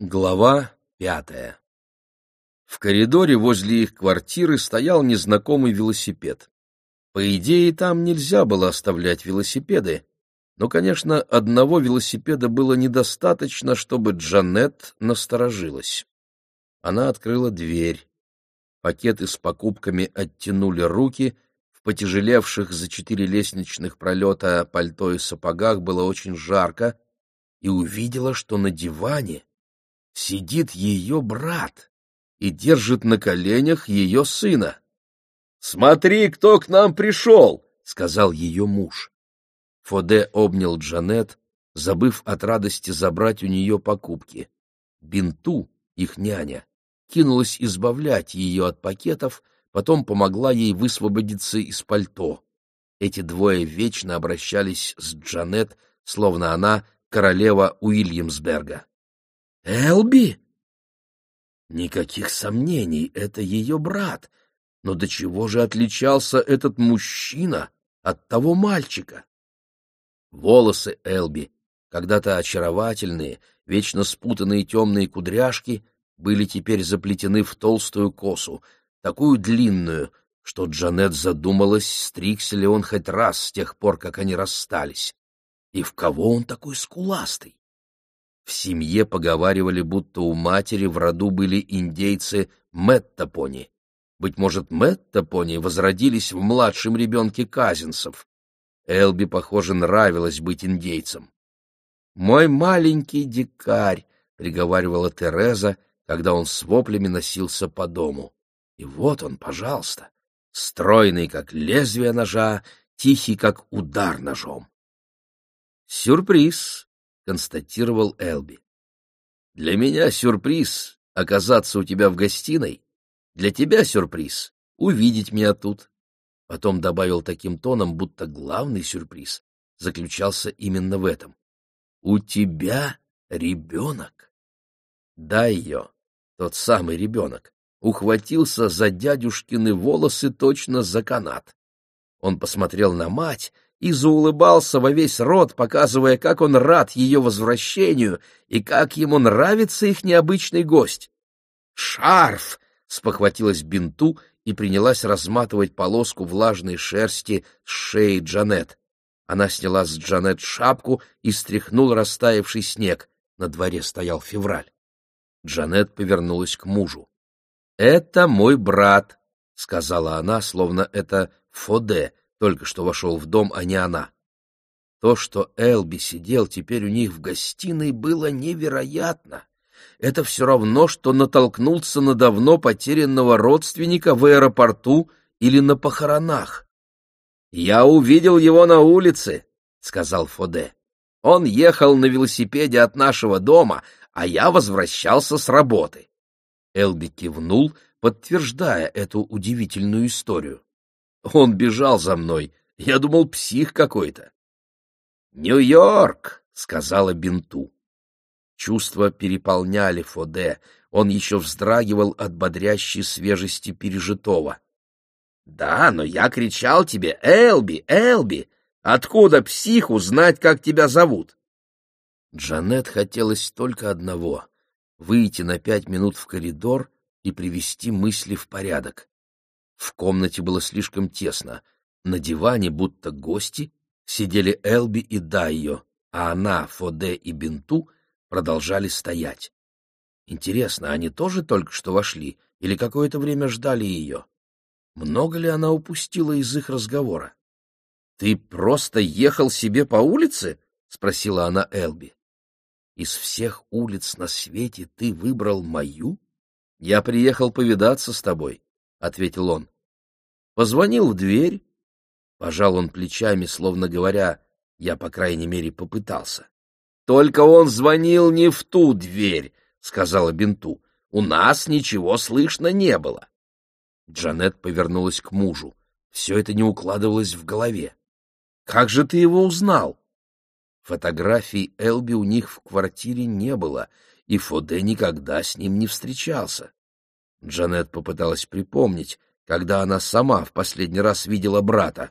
Глава пятая В коридоре возле их квартиры стоял незнакомый велосипед. По идее, там нельзя было оставлять велосипеды, но, конечно, одного велосипеда было недостаточно, чтобы Джанет насторожилась. Она открыла дверь. Пакеты с покупками оттянули руки, в потяжелевших за четыре лестничных пролета пальто и сапогах было очень жарко, и увидела, что на диване сидит ее брат и держит на коленях ее сына. — Смотри, кто к нам пришел! — сказал ее муж. Фоде обнял Джанет, забыв от радости забрать у нее покупки. Бинту, их няня, кинулась избавлять ее от пакетов, потом помогла ей высвободиться из пальто. Эти двое вечно обращались с Джанет, словно она королева Уильямсберга. Элби? Никаких сомнений, это ее брат. Но до чего же отличался этот мужчина от того мальчика? Волосы Элби, когда-то очаровательные, вечно спутанные темные кудряшки, были теперь заплетены в толстую косу, такую длинную, что Джанет задумалась, стригся ли он хоть раз с тех пор, как они расстались. И в кого он такой скуластый? В семье поговаривали, будто у матери в роду были индейцы Мэттапони. Быть может, Мэттапони возродились в младшем ребенке казинцев. Элби, похоже, нравилось быть индейцем. «Мой маленький дикарь», — приговаривала Тереза, когда он с воплями носился по дому. И вот он, пожалуйста, стройный, как лезвие ножа, тихий, как удар ножом. «Сюрприз!» Констатировал Элби. Для меня сюрприз оказаться у тебя в гостиной, для тебя сюрприз увидеть меня тут. Потом добавил таким тоном, будто главный сюрприз заключался именно в этом. У тебя ребенок. Да, ее, тот самый ребенок, ухватился за дядюшкины волосы точно за канат. Он посмотрел на мать и заулыбался во весь рот, показывая, как он рад ее возвращению и как ему нравится их необычный гость. «Шарф!» — спохватилась Бинту и принялась разматывать полоску влажной шерсти с шеи Джанет. Она сняла с Джанет шапку и стряхнула растаявший снег. На дворе стоял февраль. Джанет повернулась к мужу. «Это мой брат», — сказала она, словно это Фоде, только что вошел в дом, а не она. То, что Элби сидел теперь у них в гостиной, было невероятно. Это все равно, что натолкнуться на давно потерянного родственника в аэропорту или на похоронах. «Я увидел его на улице», — сказал Фоде. «Он ехал на велосипеде от нашего дома, а я возвращался с работы». Элби кивнул, подтверждая эту удивительную историю. Он бежал за мной. Я думал, псих какой-то. «Нью-Йорк!» — сказала Бинту. Чувства переполняли Фоде. Он еще вздрагивал от бодрящей свежести пережитого. «Да, но я кричал тебе, Элби, Элби! Откуда психу знать, как тебя зовут?» Джанет хотелось только одного — выйти на пять минут в коридор и привести мысли в порядок. В комнате было слишком тесно. На диване, будто гости, сидели Элби и Дайо, а она, Фоде и Бинту продолжали стоять. Интересно, они тоже только что вошли или какое-то время ждали ее? Много ли она упустила из их разговора? — Ты просто ехал себе по улице? — спросила она Элби. — Из всех улиц на свете ты выбрал мою? Я приехал повидаться с тобой. — ответил он. Позвонил в дверь. Пожал он плечами, словно говоря, я, по крайней мере, попытался. — Только он звонил не в ту дверь, — сказала Бинту. — У нас ничего слышно не было. Джанет повернулась к мужу. Все это не укладывалось в голове. — Как же ты его узнал? Фотографий Элби у них в квартире не было, и Фоде никогда с ним не встречался. Джанет попыталась припомнить, когда она сама в последний раз видела брата.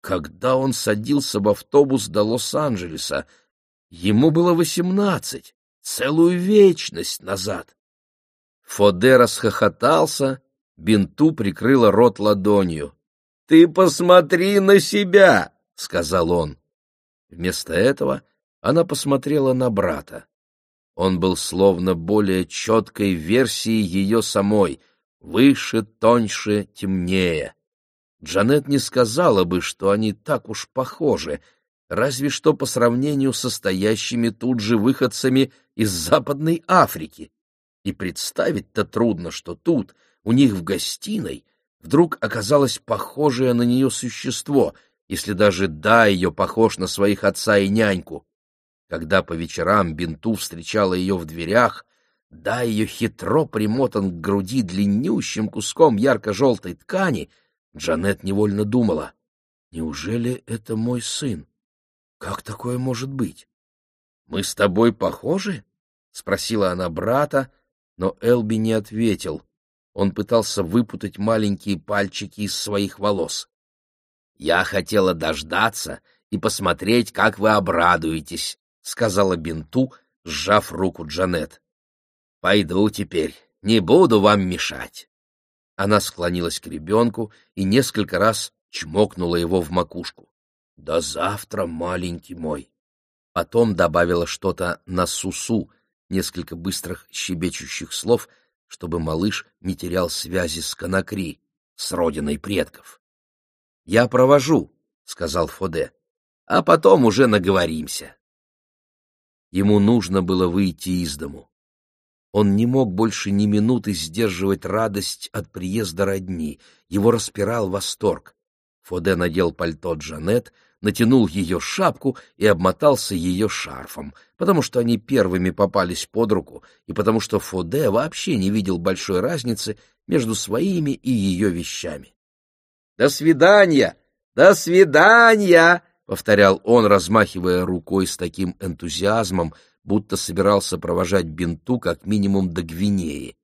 Когда он садился в автобус до Лос-Анджелеса, ему было восемнадцать, целую вечность назад. Фоде расхохотался, Бинту прикрыла рот ладонью. — Ты посмотри на себя! — сказал он. Вместо этого она посмотрела на брата. Он был словно более четкой версией ее самой, выше, тоньше, темнее. Джанет не сказала бы, что они так уж похожи, разве что по сравнению со стоящими тут же выходцами из Западной Африки. И представить-то трудно, что тут, у них в гостиной, вдруг оказалось похожее на нее существо, если даже да ее похож на своих отца и няньку. Когда по вечерам Бинту встречала ее в дверях, да ее хитро примотан к груди длиннющим куском ярко-желтой ткани, Джанет невольно думала, «Неужели это мой сын? Как такое может быть? Мы с тобой похожи?» — спросила она брата, но Элби не ответил. Он пытался выпутать маленькие пальчики из своих волос. «Я хотела дождаться и посмотреть, как вы обрадуетесь», — сказала Бинту, сжав руку Джанет. «Пойду теперь, не буду вам мешать». Она склонилась к ребенку и несколько раз чмокнула его в макушку. «До завтра, маленький мой!» Потом добавила что-то на сусу, несколько быстрых щебечущих слов, чтобы малыш не терял связи с Конакри, с родиной предков. «Я провожу», — сказал Фоде, — «а потом уже наговоримся». Ему нужно было выйти из дому. Он не мог больше ни минуты сдерживать радость от приезда родни. Его распирал восторг. Фоде надел пальто Джанет, натянул ее шапку и обмотался ее шарфом, потому что они первыми попались под руку и потому что Фоде вообще не видел большой разницы между своими и ее вещами. «До свидания! До свидания!» — повторял он, размахивая рукой с таким энтузиазмом, будто собирался провожать бинту как минимум до Гвинеи.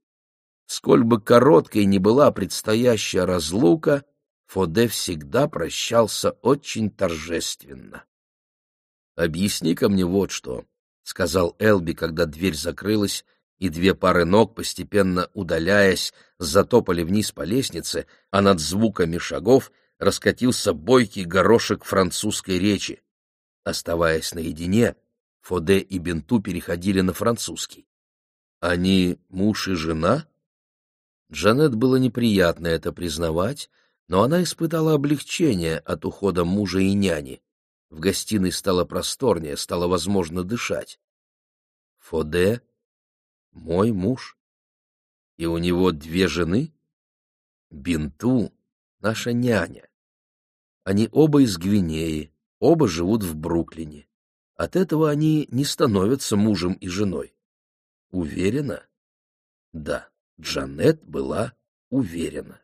Сколь бы короткой ни была предстоящая разлука, Фоде всегда прощался очень торжественно. «Объясни-ка мне вот что», — сказал Элби, когда дверь закрылась, и две пары ног, постепенно удаляясь, затопали вниз по лестнице, а над звуками шагов раскатился бойкий горошек французской речи. Оставаясь наедине, Фоде и Бенту переходили на французский. Они муж и жена? Джанет было неприятно это признавать, но она испытала облегчение от ухода мужа и няни. В гостиной стало просторнее, стало возможно дышать. Фоде — мой муж. И у него две жены? Бинту — наша няня. Они оба из Гвинеи, оба живут в Бруклине. От этого они не становятся мужем и женой. Уверена? Да, Джанет была уверена.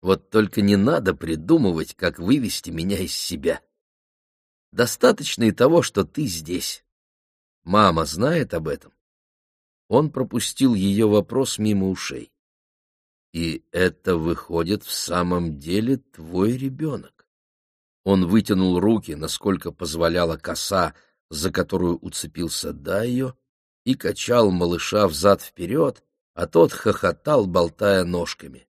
Вот только не надо придумывать, как вывести меня из себя. Достаточно и того, что ты здесь. Мама знает об этом. Он пропустил ее вопрос мимо ушей. И это выходит в самом деле твой ребенок. Он вытянул руки, насколько позволяла коса, за которую уцепился Дайо, и качал малыша взад-вперед, а тот хохотал, болтая ножками.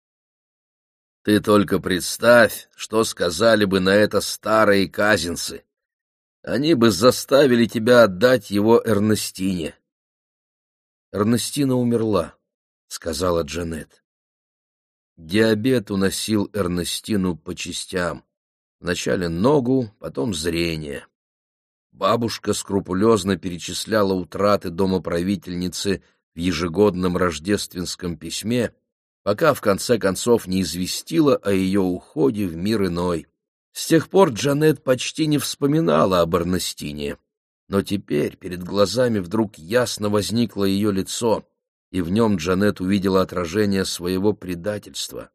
Ты только представь, что сказали бы на это старые казинцы. Они бы заставили тебя отдать его Эрнестине. Эрнестина умерла, — сказала Джанет. Диабет уносил Эрнестину по частям. Вначале ногу, потом зрение. Бабушка скрупулезно перечисляла утраты домоправительницы в ежегодном рождественском письме, пока в конце концов не известила о ее уходе в мир иной. С тех пор Джанет почти не вспоминала об Эрнестине, но теперь перед глазами вдруг ясно возникло ее лицо, и в нем Джанет увидела отражение своего предательства.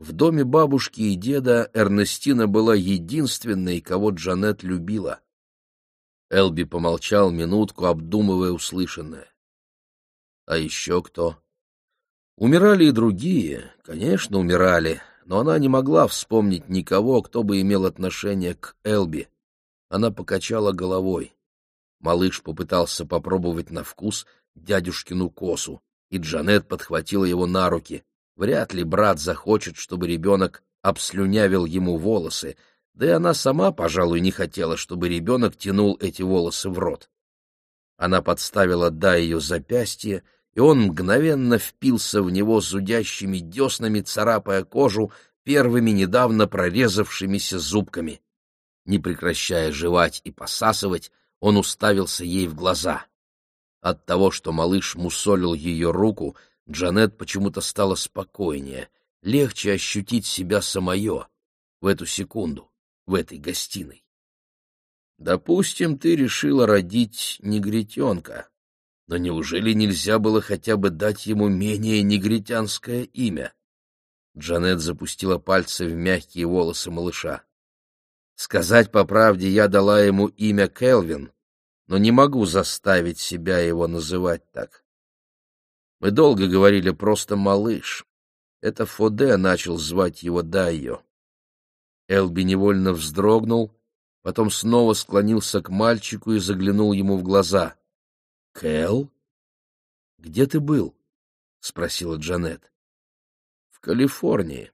В доме бабушки и деда Эрнестина была единственной, кого Джанет любила. Элби помолчал минутку, обдумывая услышанное. А еще кто? Умирали и другие, конечно, умирали, но она не могла вспомнить никого, кто бы имел отношение к Элби. Она покачала головой. Малыш попытался попробовать на вкус дядюшкину косу, и Джанет подхватила его на руки. Вряд ли брат захочет, чтобы ребенок обслюнявил ему волосы, да и она сама, пожалуй, не хотела, чтобы ребенок тянул эти волосы в рот. Она подставила да ее запястье, и он мгновенно впился в него зудящими деснами, царапая кожу первыми недавно прорезавшимися зубками. Не прекращая жевать и посасывать, он уставился ей в глаза. От того, что малыш мусолил ее руку, Джанет почему-то стало спокойнее, легче ощутить себя самое в эту секунду, в этой гостиной. Допустим, ты решила родить негритенка, но неужели нельзя было хотя бы дать ему менее негритянское имя? Джанет запустила пальцы в мягкие волосы малыша. Сказать по правде, я дала ему имя Келвин, но не могу заставить себя его называть так. Мы долго говорили просто «малыш». Это Фоде начал звать его Дайо. Элби невольно вздрогнул, потом снова склонился к мальчику и заглянул ему в глаза. — Кэл? Где ты был? — спросила Джанет. — В Калифорнии.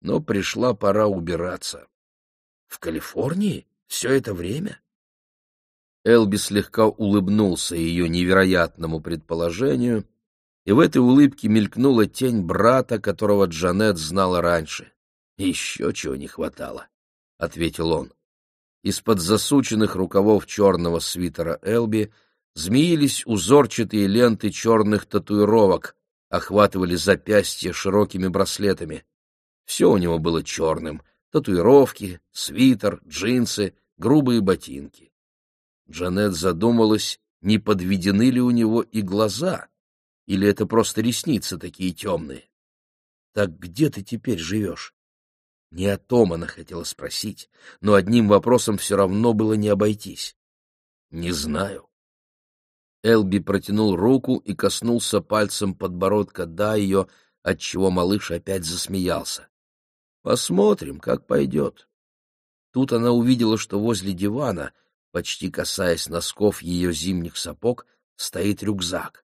Но пришла пора убираться. — В Калифорнии? Все это время? Элби слегка улыбнулся ее невероятному предположению, и в этой улыбке мелькнула тень брата, которого Джанет знала раньше. «Еще чего не хватало», — ответил он. Из-под засученных рукавов черного свитера Элби змеились узорчатые ленты черных татуировок, охватывали запястья широкими браслетами. Все у него было черным — татуировки, свитер, джинсы, грубые ботинки. Джанет задумалась, не подведены ли у него и глаза, или это просто ресницы такие темные. Так где ты теперь живешь? Не о том она хотела спросить, но одним вопросом все равно было не обойтись. Не знаю. Элби протянул руку и коснулся пальцем подбородка да ее, отчего малыш опять засмеялся. Посмотрим, как пойдет. Тут она увидела, что возле дивана — Почти касаясь носков ее зимних сапог, стоит рюкзак.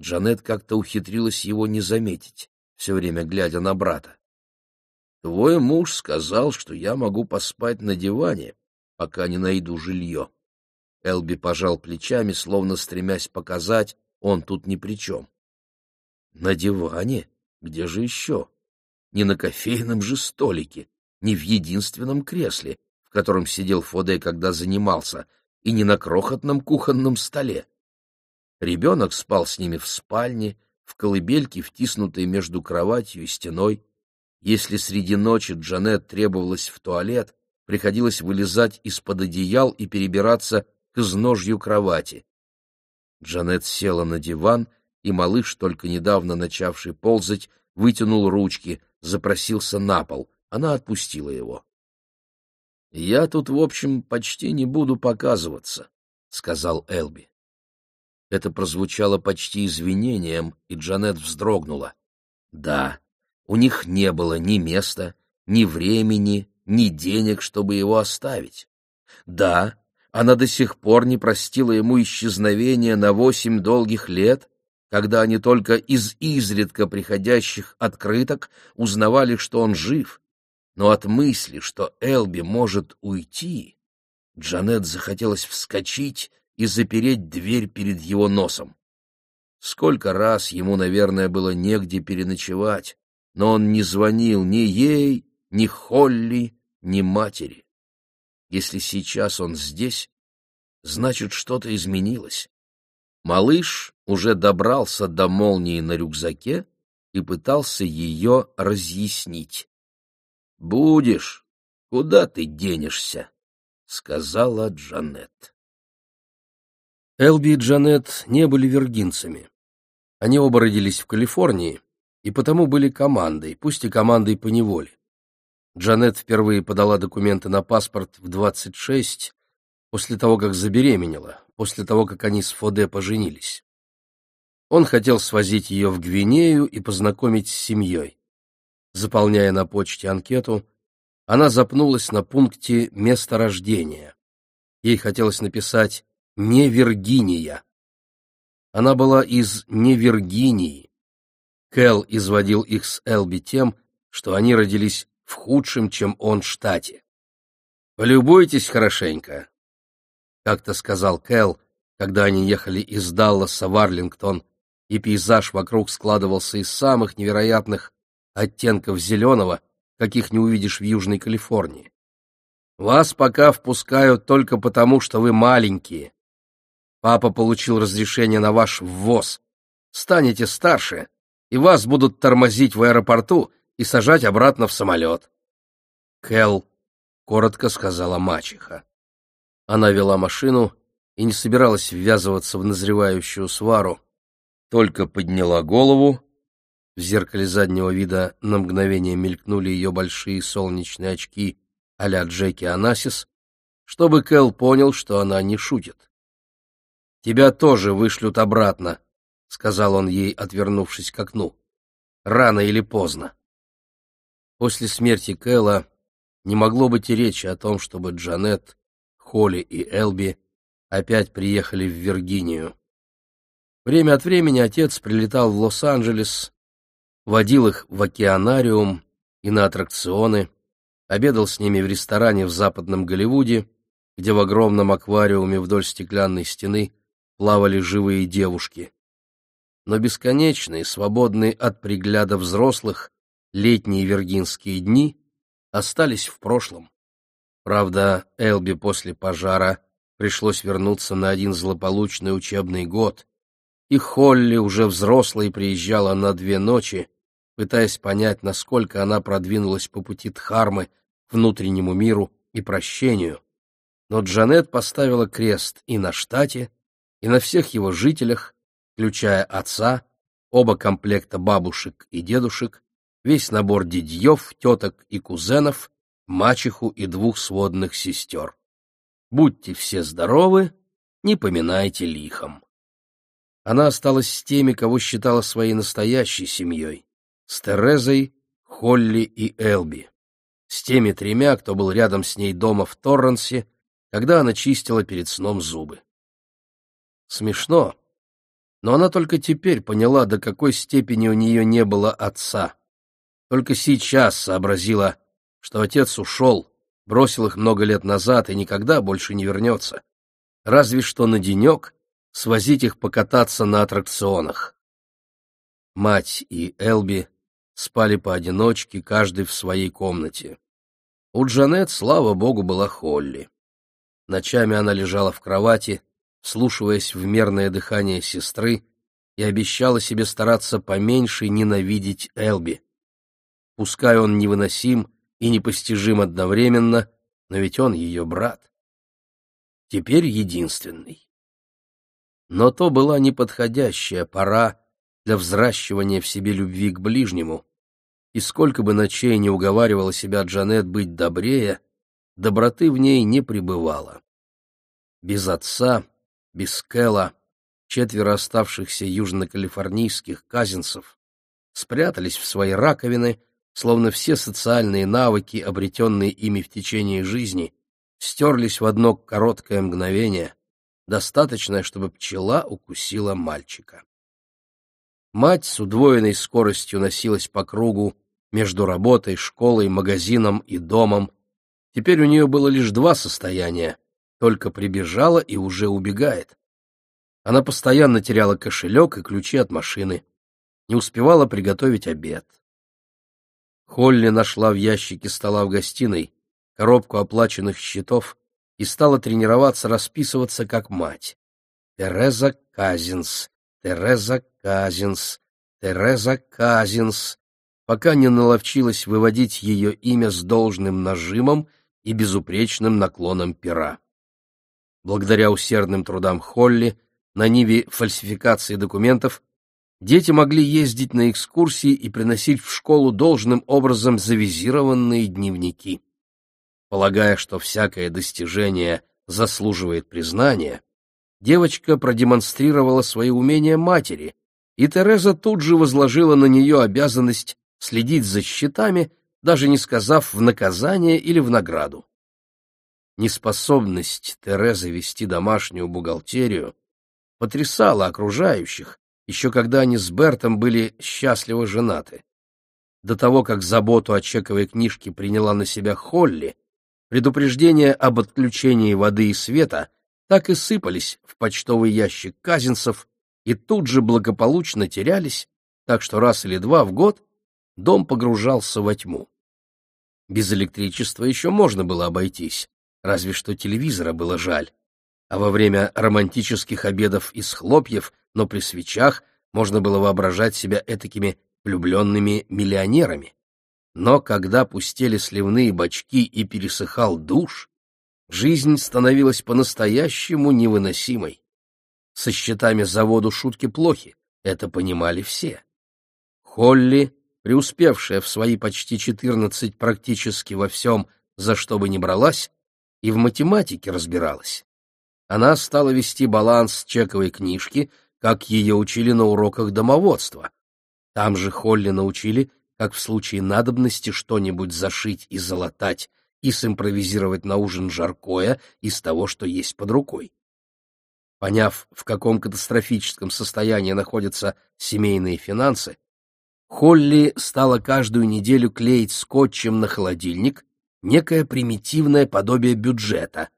Джанет как-то ухитрилась его не заметить, все время глядя на брата. «Твой муж сказал, что я могу поспать на диване, пока не найду жилье». Элби пожал плечами, словно стремясь показать, он тут ни при чем. «На диване? Где же еще? Не на кофейном же столике, не в единственном кресле, котором сидел Фоде, когда занимался, и не на крохотном кухонном столе. Ребенок спал с ними в спальне, в колыбельке, втиснутой между кроватью и стеной. Если среди ночи Джанет требовалась в туалет, приходилось вылезать из-под одеял и перебираться к изножью кровати. Джанет села на диван, и малыш, только недавно начавший ползать, вытянул ручки, запросился на пол. Она отпустила его. «Я тут, в общем, почти не буду показываться», — сказал Элби. Это прозвучало почти извинением, и Джанет вздрогнула. Да, у них не было ни места, ни времени, ни денег, чтобы его оставить. Да, она до сих пор не простила ему исчезновения на восемь долгих лет, когда они только из изредка приходящих открыток узнавали, что он жив, но от мысли, что Элби может уйти, Джанет захотелось вскочить и запереть дверь перед его носом. Сколько раз ему, наверное, было негде переночевать, но он не звонил ни ей, ни Холли, ни матери. Если сейчас он здесь, значит, что-то изменилось. Малыш уже добрался до молнии на рюкзаке и пытался ее разъяснить. — Будешь. Куда ты денешься? — сказала Джанет. Элби и Джанет не были виргинцами. Они оба родились в Калифорнии и потому были командой, пусть и командой по неволе. Джанет впервые подала документы на паспорт в 26, после того, как забеременела, после того, как они с Фоде поженились. Он хотел свозить ее в Гвинею и познакомить с семьей. Заполняя на почте анкету, она запнулась на пункте «Место рождения». Ей хотелось написать не Виргиния. Она была из не Виргинии. Кэл изводил их с Элби тем, что они родились в худшем, чем он, штате. «Полюбуйтесь хорошенько», — как-то сказал Кэл, когда они ехали из Далласа в Арлингтон, и пейзаж вокруг складывался из самых невероятных оттенков зеленого, каких не увидишь в Южной Калифорнии. Вас пока впускают только потому, что вы маленькие. Папа получил разрешение на ваш ввоз. Станете старше, и вас будут тормозить в аэропорту и сажать обратно в самолет. Кэл коротко сказала мачеха. Она вела машину и не собиралась ввязываться в назревающую свару, только подняла голову. В зеркале заднего вида на мгновение мелькнули ее большие солнечные очки а-ля Джеки Анасис, чтобы Кэл понял, что она не шутит. «Тебя тоже вышлют обратно», — сказал он ей, отвернувшись к окну. «Рано или поздно». После смерти Кэла не могло быть и речи о том, чтобы Джанет, Холли и Элби опять приехали в Виргинию. Время от времени отец прилетал в Лос-Анджелес, водил их в океанариум и на аттракционы, обедал с ними в ресторане в западном Голливуде, где в огромном аквариуме вдоль стеклянной стены плавали живые девушки. Но бесконечные, свободные от пригляда взрослых, летние виргинские дни остались в прошлом. Правда, Элби после пожара пришлось вернуться на один злополучный учебный год, и Холли, уже взрослой, приезжала на две ночи, пытаясь понять, насколько она продвинулась по пути Дхармы, внутреннему миру и прощению. Но Джанет поставила крест и на штате, и на всех его жителях, включая отца, оба комплекта бабушек и дедушек, весь набор дядьев, теток и кузенов, мачеху и двух сводных сестер. Будьте все здоровы, не поминайте лихом. Она осталась с теми, кого считала своей настоящей семьей, с Терезой, Холли и Элби, с теми тремя, кто был рядом с ней дома в Торренсе, когда она чистила перед сном зубы. Смешно, но она только теперь поняла, до какой степени у нее не было отца. Только сейчас сообразила, что отец ушел, бросил их много лет назад и никогда больше не вернется. Разве что на денек свозить их покататься на аттракционах. Мать и Элби спали поодиночке, каждый в своей комнате. У Джанет, слава богу, была Холли. Ночами она лежала в кровати, слушаясь в мерное дыхание сестры, и обещала себе стараться поменьше ненавидеть Элби. Пускай он невыносим и непостижим одновременно, но ведь он ее брат. Теперь единственный. Но то была неподходящая пора для взращивания в себе любви к ближнему, и сколько бы ночей не уговаривала себя Джанет быть добрее, доброты в ней не пребывало. Без отца, без Кэлла, четверо оставшихся южно-калифорнийских казинцев спрятались в свои раковины, словно все социальные навыки, обретенные ими в течение жизни, стерлись в одно короткое мгновение, достаточное, чтобы пчела укусила мальчика. Мать с удвоенной скоростью носилась по кругу между работой, школой, магазином и домом. Теперь у нее было лишь два состояния — только прибежала и уже убегает. Она постоянно теряла кошелек и ключи от машины, не успевала приготовить обед. Холли нашла в ящике стола в гостиной коробку оплаченных счетов и стала тренироваться расписываться как мать. Тереза Казинс, Тереза Казинс, Тереза Казинс, пока не наловчилась выводить ее имя с должным нажимом и безупречным наклоном пера. Благодаря усердным трудам Холли на ниве фальсификации документов дети могли ездить на экскурсии и приносить в школу должным образом завизированные дневники. Полагая, что всякое достижение заслуживает признания, девочка продемонстрировала свои умения матери, и Тереза тут же возложила на нее обязанность следить за счетами, даже не сказав в наказание или в награду. неспособность Терезы вести домашнюю бухгалтерию потрясала окружающих, еще когда они с Бертом были счастливо женаты. До того, как заботу о чековой книжке приняла на себя Холли, предупреждения об отключении воды и света так и сыпались в почтовый ящик казинцев и тут же благополучно терялись, так что раз или два в год дом погружался во тьму. Без электричества еще можно было обойтись, разве что телевизора было жаль. А во время романтических обедов из хлопьев, но при свечах, можно было воображать себя этакими влюбленными миллионерами. Но когда пустели сливные бачки и пересыхал душ, жизнь становилась по-настоящему невыносимой. Со счетами за воду шутки плохи, это понимали все. Холли, преуспевшая в свои почти четырнадцать практически во всем, за что бы ни бралась, и в математике разбиралась. Она стала вести баланс чековой книжки, как ее учили на уроках домоводства. Там же Холли научили, как в случае надобности что-нибудь зашить и залатать, и симпровизировать на ужин жаркое из того, что есть под рукой. Поняв, в каком катастрофическом состоянии находятся семейные финансы, Холли стала каждую неделю клеить скотчем на холодильник некое примитивное подобие бюджета,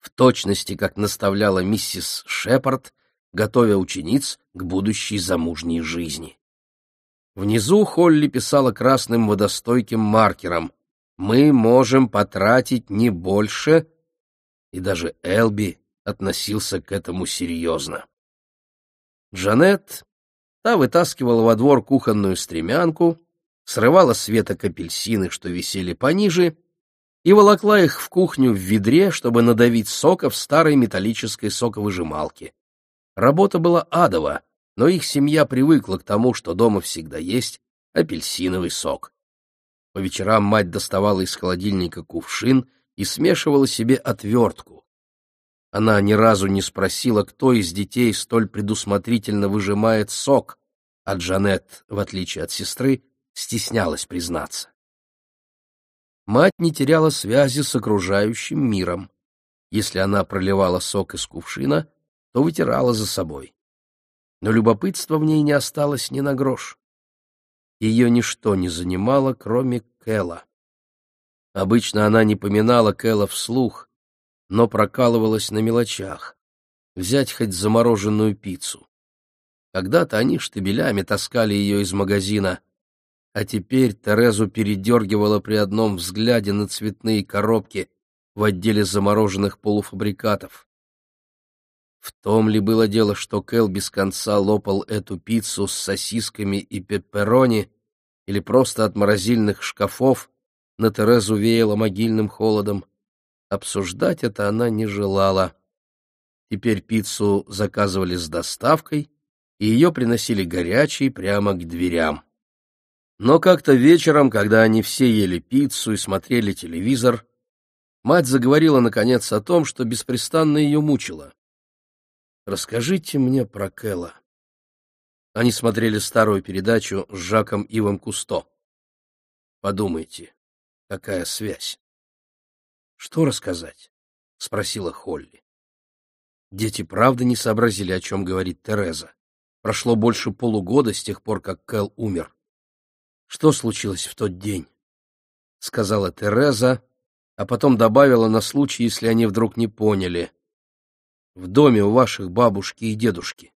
в точности, как наставляла миссис Шепард, готовя учениц к будущей замужней жизни. Внизу Холли писала красным водостойким маркером «Мы можем потратить не больше», и даже Элби относился к этому серьезно. Джанет, та вытаскивала во двор кухонную стремянку, срывала с веток апельсины, что висели пониже, и волокла их в кухню в ведре, чтобы надавить сока в старой металлической соковыжималке. Работа была адова, но их семья привыкла к тому, что дома всегда есть апельсиновый сок. По вечерам мать доставала из холодильника кувшин и смешивала себе отвертку. Она ни разу не спросила, кто из детей столь предусмотрительно выжимает сок, а Джанет, в отличие от сестры, стеснялась признаться мать не теряла связи с окружающим миром. Если она проливала сок из кувшина, то вытирала за собой. Но любопытства в ней не осталось ни на грош. Ее ничто не занимало, кроме Кэла. Обычно она не поминала Кэла вслух, но прокалывалась на мелочах. Взять хоть замороженную пиццу. Когда-то они штабелями таскали ее из магазина, а теперь Терезу передергивало при одном взгляде на цветные коробки в отделе замороженных полуфабрикатов. В том ли было дело, что Кэл без конца лопал эту пиццу с сосисками и пепперони, или просто от морозильных шкафов на Терезу веяло могильным холодом. Обсуждать это она не желала. Теперь пиццу заказывали с доставкой, и ее приносили горячей прямо к дверям. Но как-то вечером, когда они все ели пиццу и смотрели телевизор, мать заговорила, наконец, о том, что беспрестанно ее мучило. «Расскажите мне про Кэлла». Они смотрели старую передачу с Жаком Ивом Кусто. Подумайте, какая связь. «Что рассказать?» — спросила Холли. Дети правда не сообразили, о чем говорит Тереза. Прошло больше полугода с тех пор, как Кэл умер. Что случилось в тот день? — сказала Тереза, а потом добавила на случай, если они вдруг не поняли. — В доме у ваших бабушки и дедушки.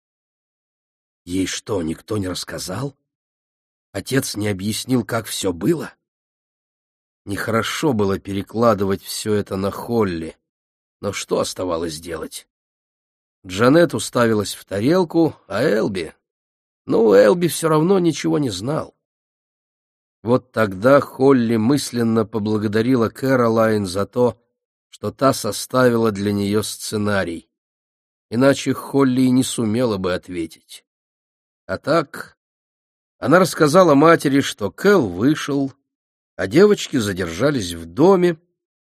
Ей что, никто не рассказал? Отец не объяснил, как все было? Нехорошо было перекладывать все это на Холли, но что оставалось делать? Джанет уставилась в тарелку, а Элби... Ну, Элби все равно ничего не знал. Вот тогда Холли мысленно поблагодарила Кэролайн за то, что та составила для нее сценарий. Иначе Холли и не сумела бы ответить. А так она рассказала матери, что Кэл вышел, а девочки задержались в доме,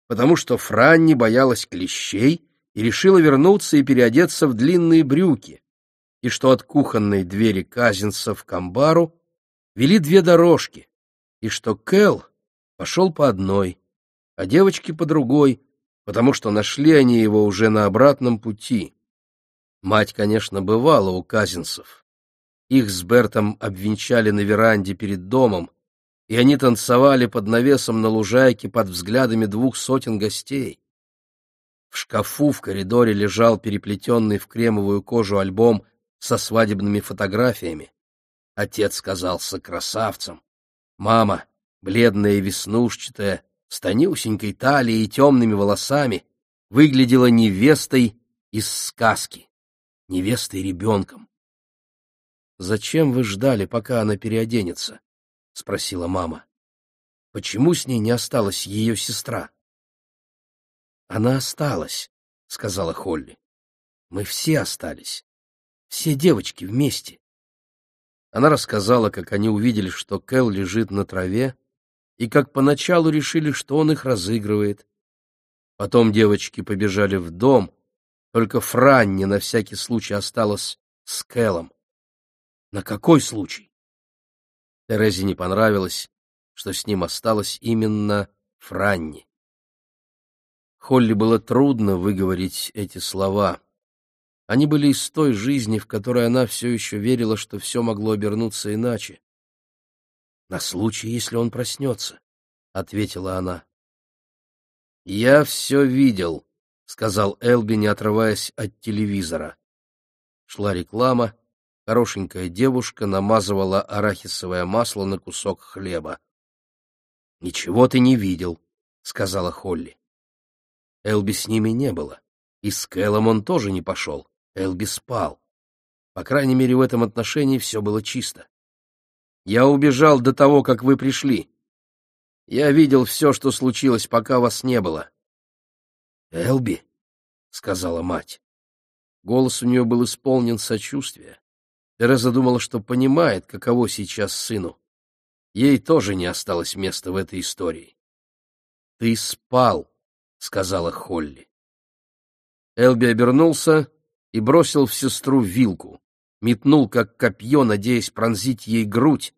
потому что Франни боялась клещей и решила вернуться и переодеться в длинные брюки, и что от кухонной двери Казинца в Камбару вели две дорожки, и что Кэл пошел по одной, а девочки по другой, потому что нашли они его уже на обратном пути. Мать, конечно, бывала у казинцев. Их с Бертом обвенчали на веранде перед домом, и они танцевали под навесом на лужайке под взглядами двух сотен гостей. В шкафу в коридоре лежал переплетенный в кремовую кожу альбом со свадебными фотографиями. Отец казался красавцем. Мама, бледная и веснушчатая, с тонюсенькой талией и темными волосами, выглядела невестой из сказки, невестой ребенком. «Зачем вы ждали, пока она переоденется?» — спросила мама. «Почему с ней не осталась ее сестра?» «Она осталась», — сказала Холли. «Мы все остались. Все девочки вместе». Она рассказала, как они увидели, что Кэл лежит на траве, и как поначалу решили, что он их разыгрывает. Потом девочки побежали в дом, только Франни на всякий случай осталась с Кэлом. На какой случай? Терезе не понравилось, что с ним осталась именно Франни. Холли было трудно выговорить эти слова. Они были из той жизни, в которой она все еще верила, что все могло обернуться иначе. «На случай, если он проснется», — ответила она. «Я все видел», — сказал Элби, не отрываясь от телевизора. Шла реклама, хорошенькая девушка намазывала арахисовое масло на кусок хлеба. «Ничего ты не видел», — сказала Холли. Элби с ними не было, и с Кэлом он тоже не пошел. Элби спал. По крайней мере, в этом отношении все было чисто. Я убежал до того, как вы пришли. Я видел все, что случилось, пока вас не было. Элби, — сказала мать. Голос у нее был исполнен сочувствия. Тереза думала, что понимает, каково сейчас сыну. Ей тоже не осталось места в этой истории. — Ты спал, — сказала Холли. Элби обернулся и бросил в сестру вилку. Метнул, как копье, надеясь пронзить ей грудь,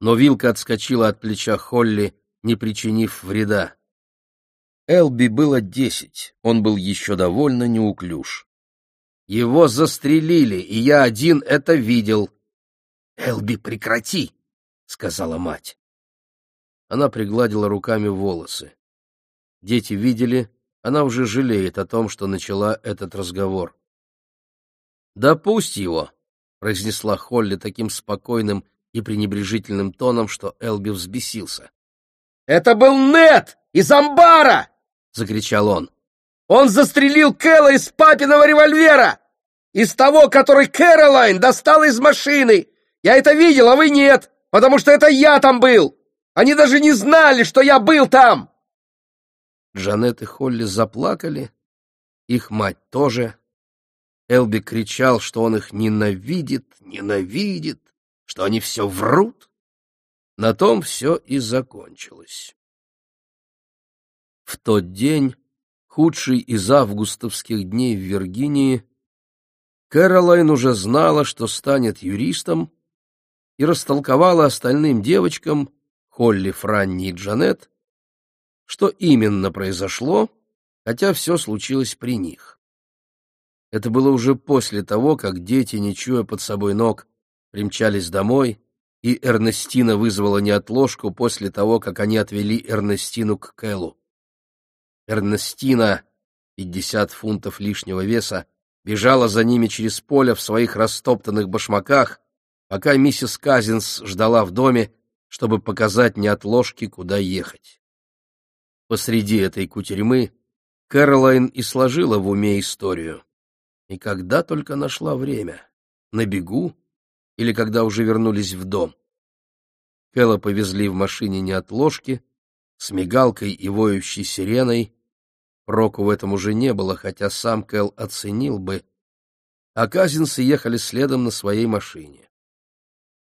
но вилка отскочила от плеча Холли, не причинив вреда. Элби было десять, он был еще довольно неуклюж. Его застрелили, и я один это видел. — Элби, прекрати! — сказала мать. Она пригладила руками волосы. Дети видели, она уже жалеет о том, что начала этот разговор. «Да пусть его!» — произнесла Холли таким спокойным и пренебрежительным тоном, что Элби взбесился. «Это был Нет из амбара!» — закричал он. «Он застрелил Кэлла из папиного револьвера! Из того, который Кэролайн достал из машины! Я это видел, а вы нет, потому что это я там был! Они даже не знали, что я был там!» Джанет и Холли заплакали, их мать тоже. Элби кричал, что он их ненавидит, ненавидит, что они все врут. На том все и закончилось. В тот день, худший из августовских дней в Виргинии, Кэролайн уже знала, что станет юристом, и растолковала остальным девочкам, Холли, Франни и Джанет, что именно произошло, хотя все случилось при них. Это было уже после того, как дети, не чуя под собой ног, примчались домой, и Эрнестина вызвала неотложку после того, как они отвели Эрнестину к Кэллу. Эрнестина, пятьдесят фунтов лишнего веса, бежала за ними через поле в своих растоптанных башмаках, пока миссис Казинс ждала в доме, чтобы показать неотложке, куда ехать. Посреди этой кутерьмы Кэролайн и сложила в уме историю. И когда только нашла время? На бегу или когда уже вернулись в дом. Кэлла повезли в машине неотложки, с мигалкой и воющей сиреной. Проку в этом уже не было, хотя сам Кэл оценил бы. А казинцы ехали следом на своей машине.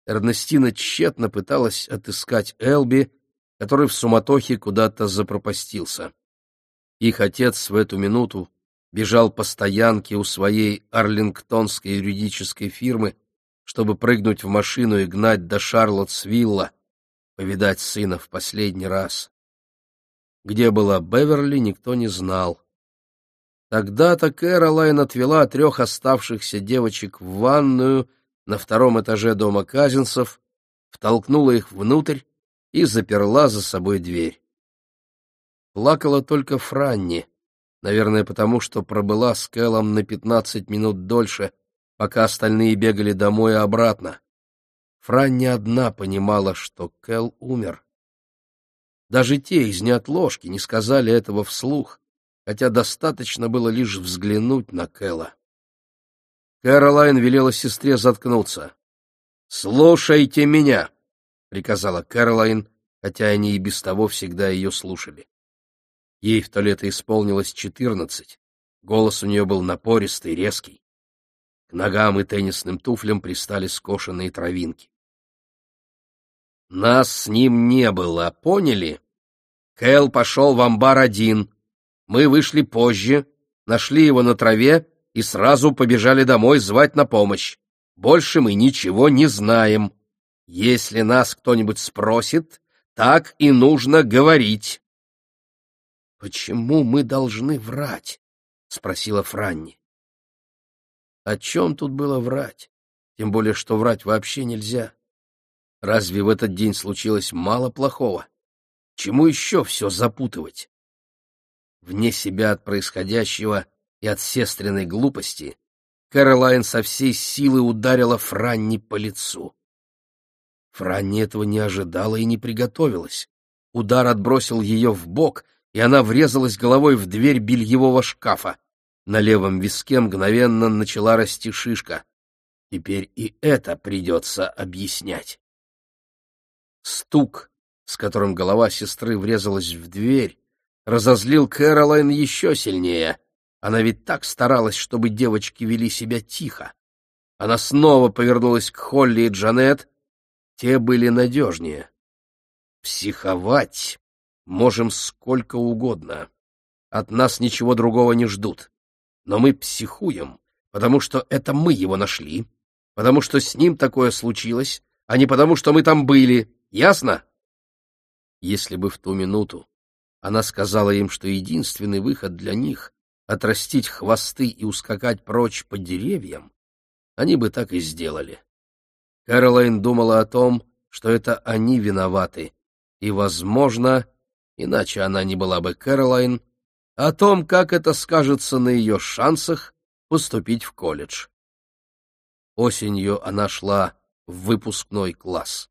Эрнестина тщетно пыталась отыскать Элби, который в суматохе куда-то запропастился. Их отец в эту минуту бежал по стоянке у своей арлингтонской юридической фирмы, чтобы прыгнуть в машину и гнать до Шарлоттсвилла, повидать сына в последний раз. Где была Беверли, никто не знал. Тогда-то Кэролайн отвела трех оставшихся девочек в ванную на втором этаже дома Казинцев, втолкнула их внутрь и заперла за собой дверь. Плакала только Франни, наверное, потому что пробыла с Кэлом на пятнадцать минут дольше, пока остальные бегали домой и обратно. Франни одна понимала, что Кэл умер. Даже те из неотложки не сказали этого вслух, хотя достаточно было лишь взглянуть на Кэла. Кэролайн велела сестре заткнуться. «Слушайте меня!» — приказала Кэролайн, хотя они и без того всегда ее слушали. Ей в то лето исполнилось четырнадцать, голос у нее был напористый, резкий. К ногам и теннисным туфлям пристали скошенные травинки. Нас с ним не было, поняли? Кэл пошел в амбар один. Мы вышли позже, нашли его на траве и сразу побежали домой звать на помощь. Больше мы ничего не знаем. Если нас кто-нибудь спросит, так и нужно говорить. — Почему мы должны врать? — спросила Франни. О чем тут было врать? Тем более, что врать вообще нельзя. Разве в этот день случилось мало плохого? Чему еще все запутывать? Вне себя от происходящего и от сестренной глупости Кэролайн со всей силы ударила Франни по лицу. Франни этого не ожидала и не приготовилась. Удар отбросил ее в бок, и она врезалась головой в дверь бельевого шкафа. На левом виске мгновенно начала расти шишка. Теперь и это придется объяснять. Стук, с которым голова сестры врезалась в дверь, разозлил Кэролайн еще сильнее. Она ведь так старалась, чтобы девочки вели себя тихо. Она снова повернулась к Холли и Джанет. Те были надежнее. Психовать можем сколько угодно. От нас ничего другого не ждут. Но мы психуем, потому что это мы его нашли, потому что с ним такое случилось, а не потому, что мы там были. Ясно? Если бы в ту минуту она сказала им, что единственный выход для них — отрастить хвосты и ускакать прочь по деревьям, они бы так и сделали. Кэролайн думала о том, что это они виноваты, и, возможно, иначе она не была бы Кэролайн, о том, как это скажется на ее шансах поступить в колледж. Осенью она шла в выпускной класс.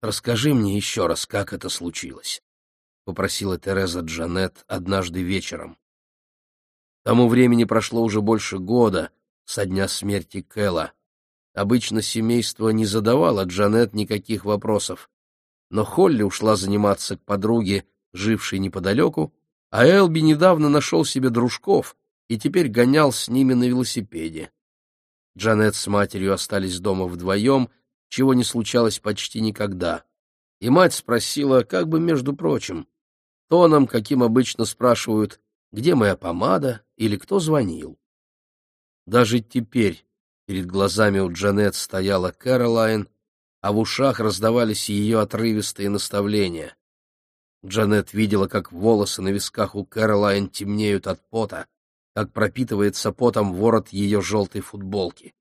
Расскажи мне еще раз, как это случилось, — попросила Тереза Джанет однажды вечером. тому времени прошло уже больше года со дня смерти Кэлла. Обычно семейство не задавало Джанет никаких вопросов, но Холли ушла заниматься к подруге, жившей неподалеку, а Элби недавно нашел себе дружков и теперь гонял с ними на велосипеде. Джанет с матерью остались дома вдвоем, чего не случалось почти никогда. И мать спросила, как бы между прочим, тоном, каким обычно спрашивают, где моя помада или кто звонил. Даже теперь перед глазами у Джанет стояла Кэролайн, а в ушах раздавались ее отрывистые наставления. Джанет видела, как волосы на висках у Кэролайн темнеют от пота, как пропитывается потом ворот ее желтой футболки.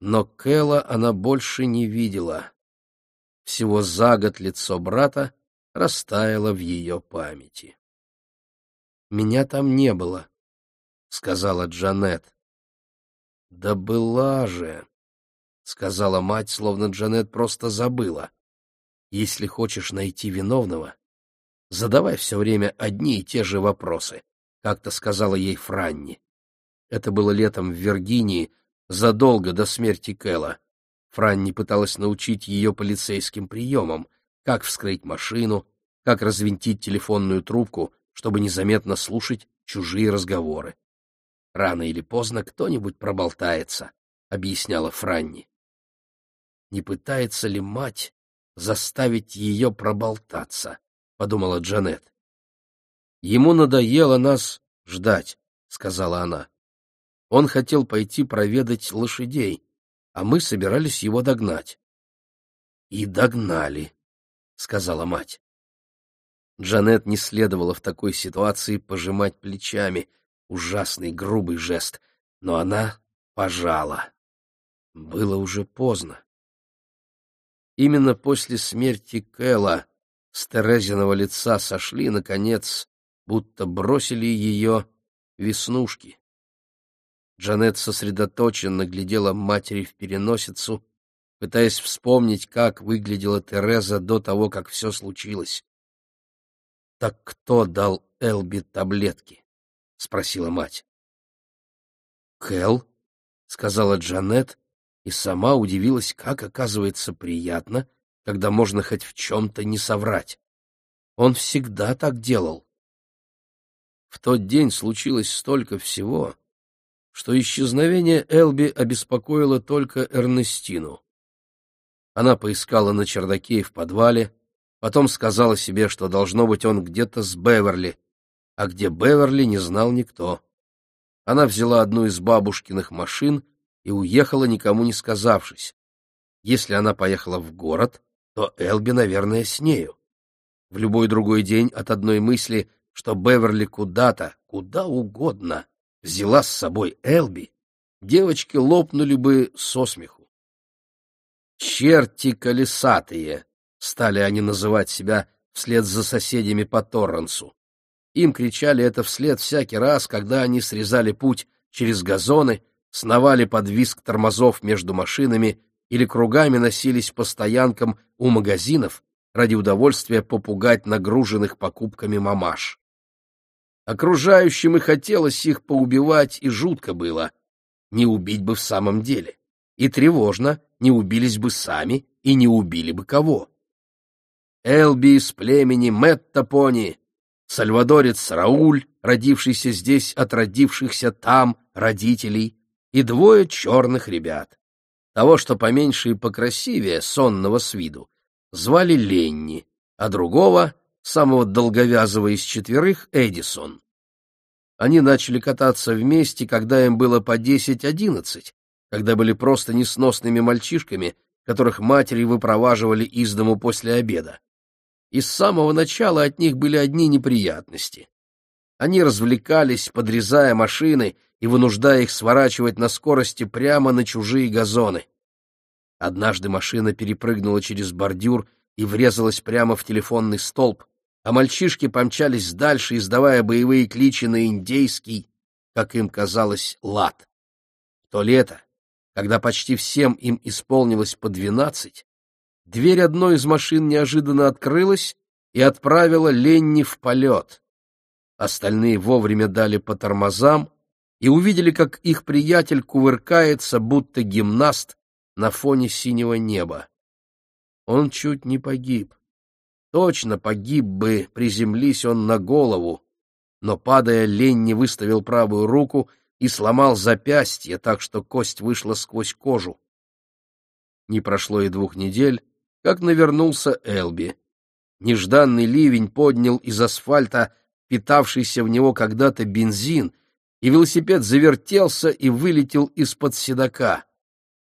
Но Кэла она больше не видела. Всего за год лицо брата растаяло в ее памяти. «Меня там не было», — сказала Джанет. «Да была же», — сказала мать, словно Джанет просто забыла. «Если хочешь найти виновного, задавай все время одни и те же вопросы», — как-то сказала ей Франни. Это было летом в Виргинии, задолго до смерти Кэла. Франни пыталась научить ее полицейским приемам, как вскрыть машину, как развинтить телефонную трубку, чтобы незаметно слушать чужие разговоры. «Рано или поздно кто-нибудь проболтается», — объясняла Франни. «Не пытается ли мать заставить ее проболтаться?» — подумала Джанет. «Ему надоело нас ждать», — сказала она. Он хотел пойти проведать лошадей, а мы собирались его догнать. — И догнали, — сказала мать. Джанет не следовало в такой ситуации пожимать плечами. Ужасный грубый жест. Но она пожала. Было уже поздно. Именно после смерти Кэла с Терезиного лица сошли, наконец, будто бросили ее веснушки. Джанет сосредоточенно глядела матери в переносицу, пытаясь вспомнить, как выглядела Тереза до того, как все случилось. — Так кто дал Элби таблетки? — спросила мать. — Кэл, — сказала Джанет, и сама удивилась, как, оказывается, приятно, когда можно хоть в чем-то не соврать. Он всегда так делал. В тот день случилось столько всего, что исчезновение Элби обеспокоило только Эрнестину. Она поискала на чердаке и в подвале, потом сказала себе, что должно быть он где-то с Беверли, а где Беверли не знал никто. Она взяла одну из бабушкиных машин и уехала, никому не сказавшись. Если она поехала в город, то Элби, наверное, с нею. В любой другой день от одной мысли, что Беверли куда-то, куда угодно, взяла с собой Элби, девочки лопнули бы со смеху. «Черти колесатые!» — стали они называть себя вслед за соседями по Торренсу. Им кричали это вслед всякий раз, когда они срезали путь через газоны, сновали под визг тормозов между машинами или кругами носились по стоянкам у магазинов ради удовольствия попугать нагруженных покупками мамаш. Окружающим и хотелось их поубивать, и жутко было. Не убить бы в самом деле. И тревожно, не убились бы сами и не убили бы кого. Элби из племени Мэттапони, сальвадорец Рауль, родившийся здесь от родившихся там родителей, и двое черных ребят. Того, что поменьше и покрасивее, сонного с виду, звали Ленни, а другого самого долговязого из четверых, Эдисон. Они начали кататься вместе, когда им было по десять-одиннадцать, когда были просто несносными мальчишками, которых матери выпроваживали из дому после обеда. И с самого начала от них были одни неприятности. Они развлекались, подрезая машины и вынуждая их сворачивать на скорости прямо на чужие газоны. Однажды машина перепрыгнула через бордюр и врезалась прямо в телефонный столб, а мальчишки помчались дальше, издавая боевые кличи на индейский, как им казалось, лад. В то лето, когда почти всем им исполнилось по двенадцать, дверь одной из машин неожиданно открылась и отправила Ленни в полет. Остальные вовремя дали по тормозам и увидели, как их приятель кувыркается, будто гимнаст, на фоне синего неба. Он чуть не погиб. Точно погиб бы, приземлись он на голову, но, падая, Ленни выставил правую руку и сломал запястье, так что кость вышла сквозь кожу. Не прошло и двух недель, как навернулся Элби. Нежданный ливень поднял из асфальта питавшийся в него когда-то бензин, и велосипед завертелся и вылетел из-под седока.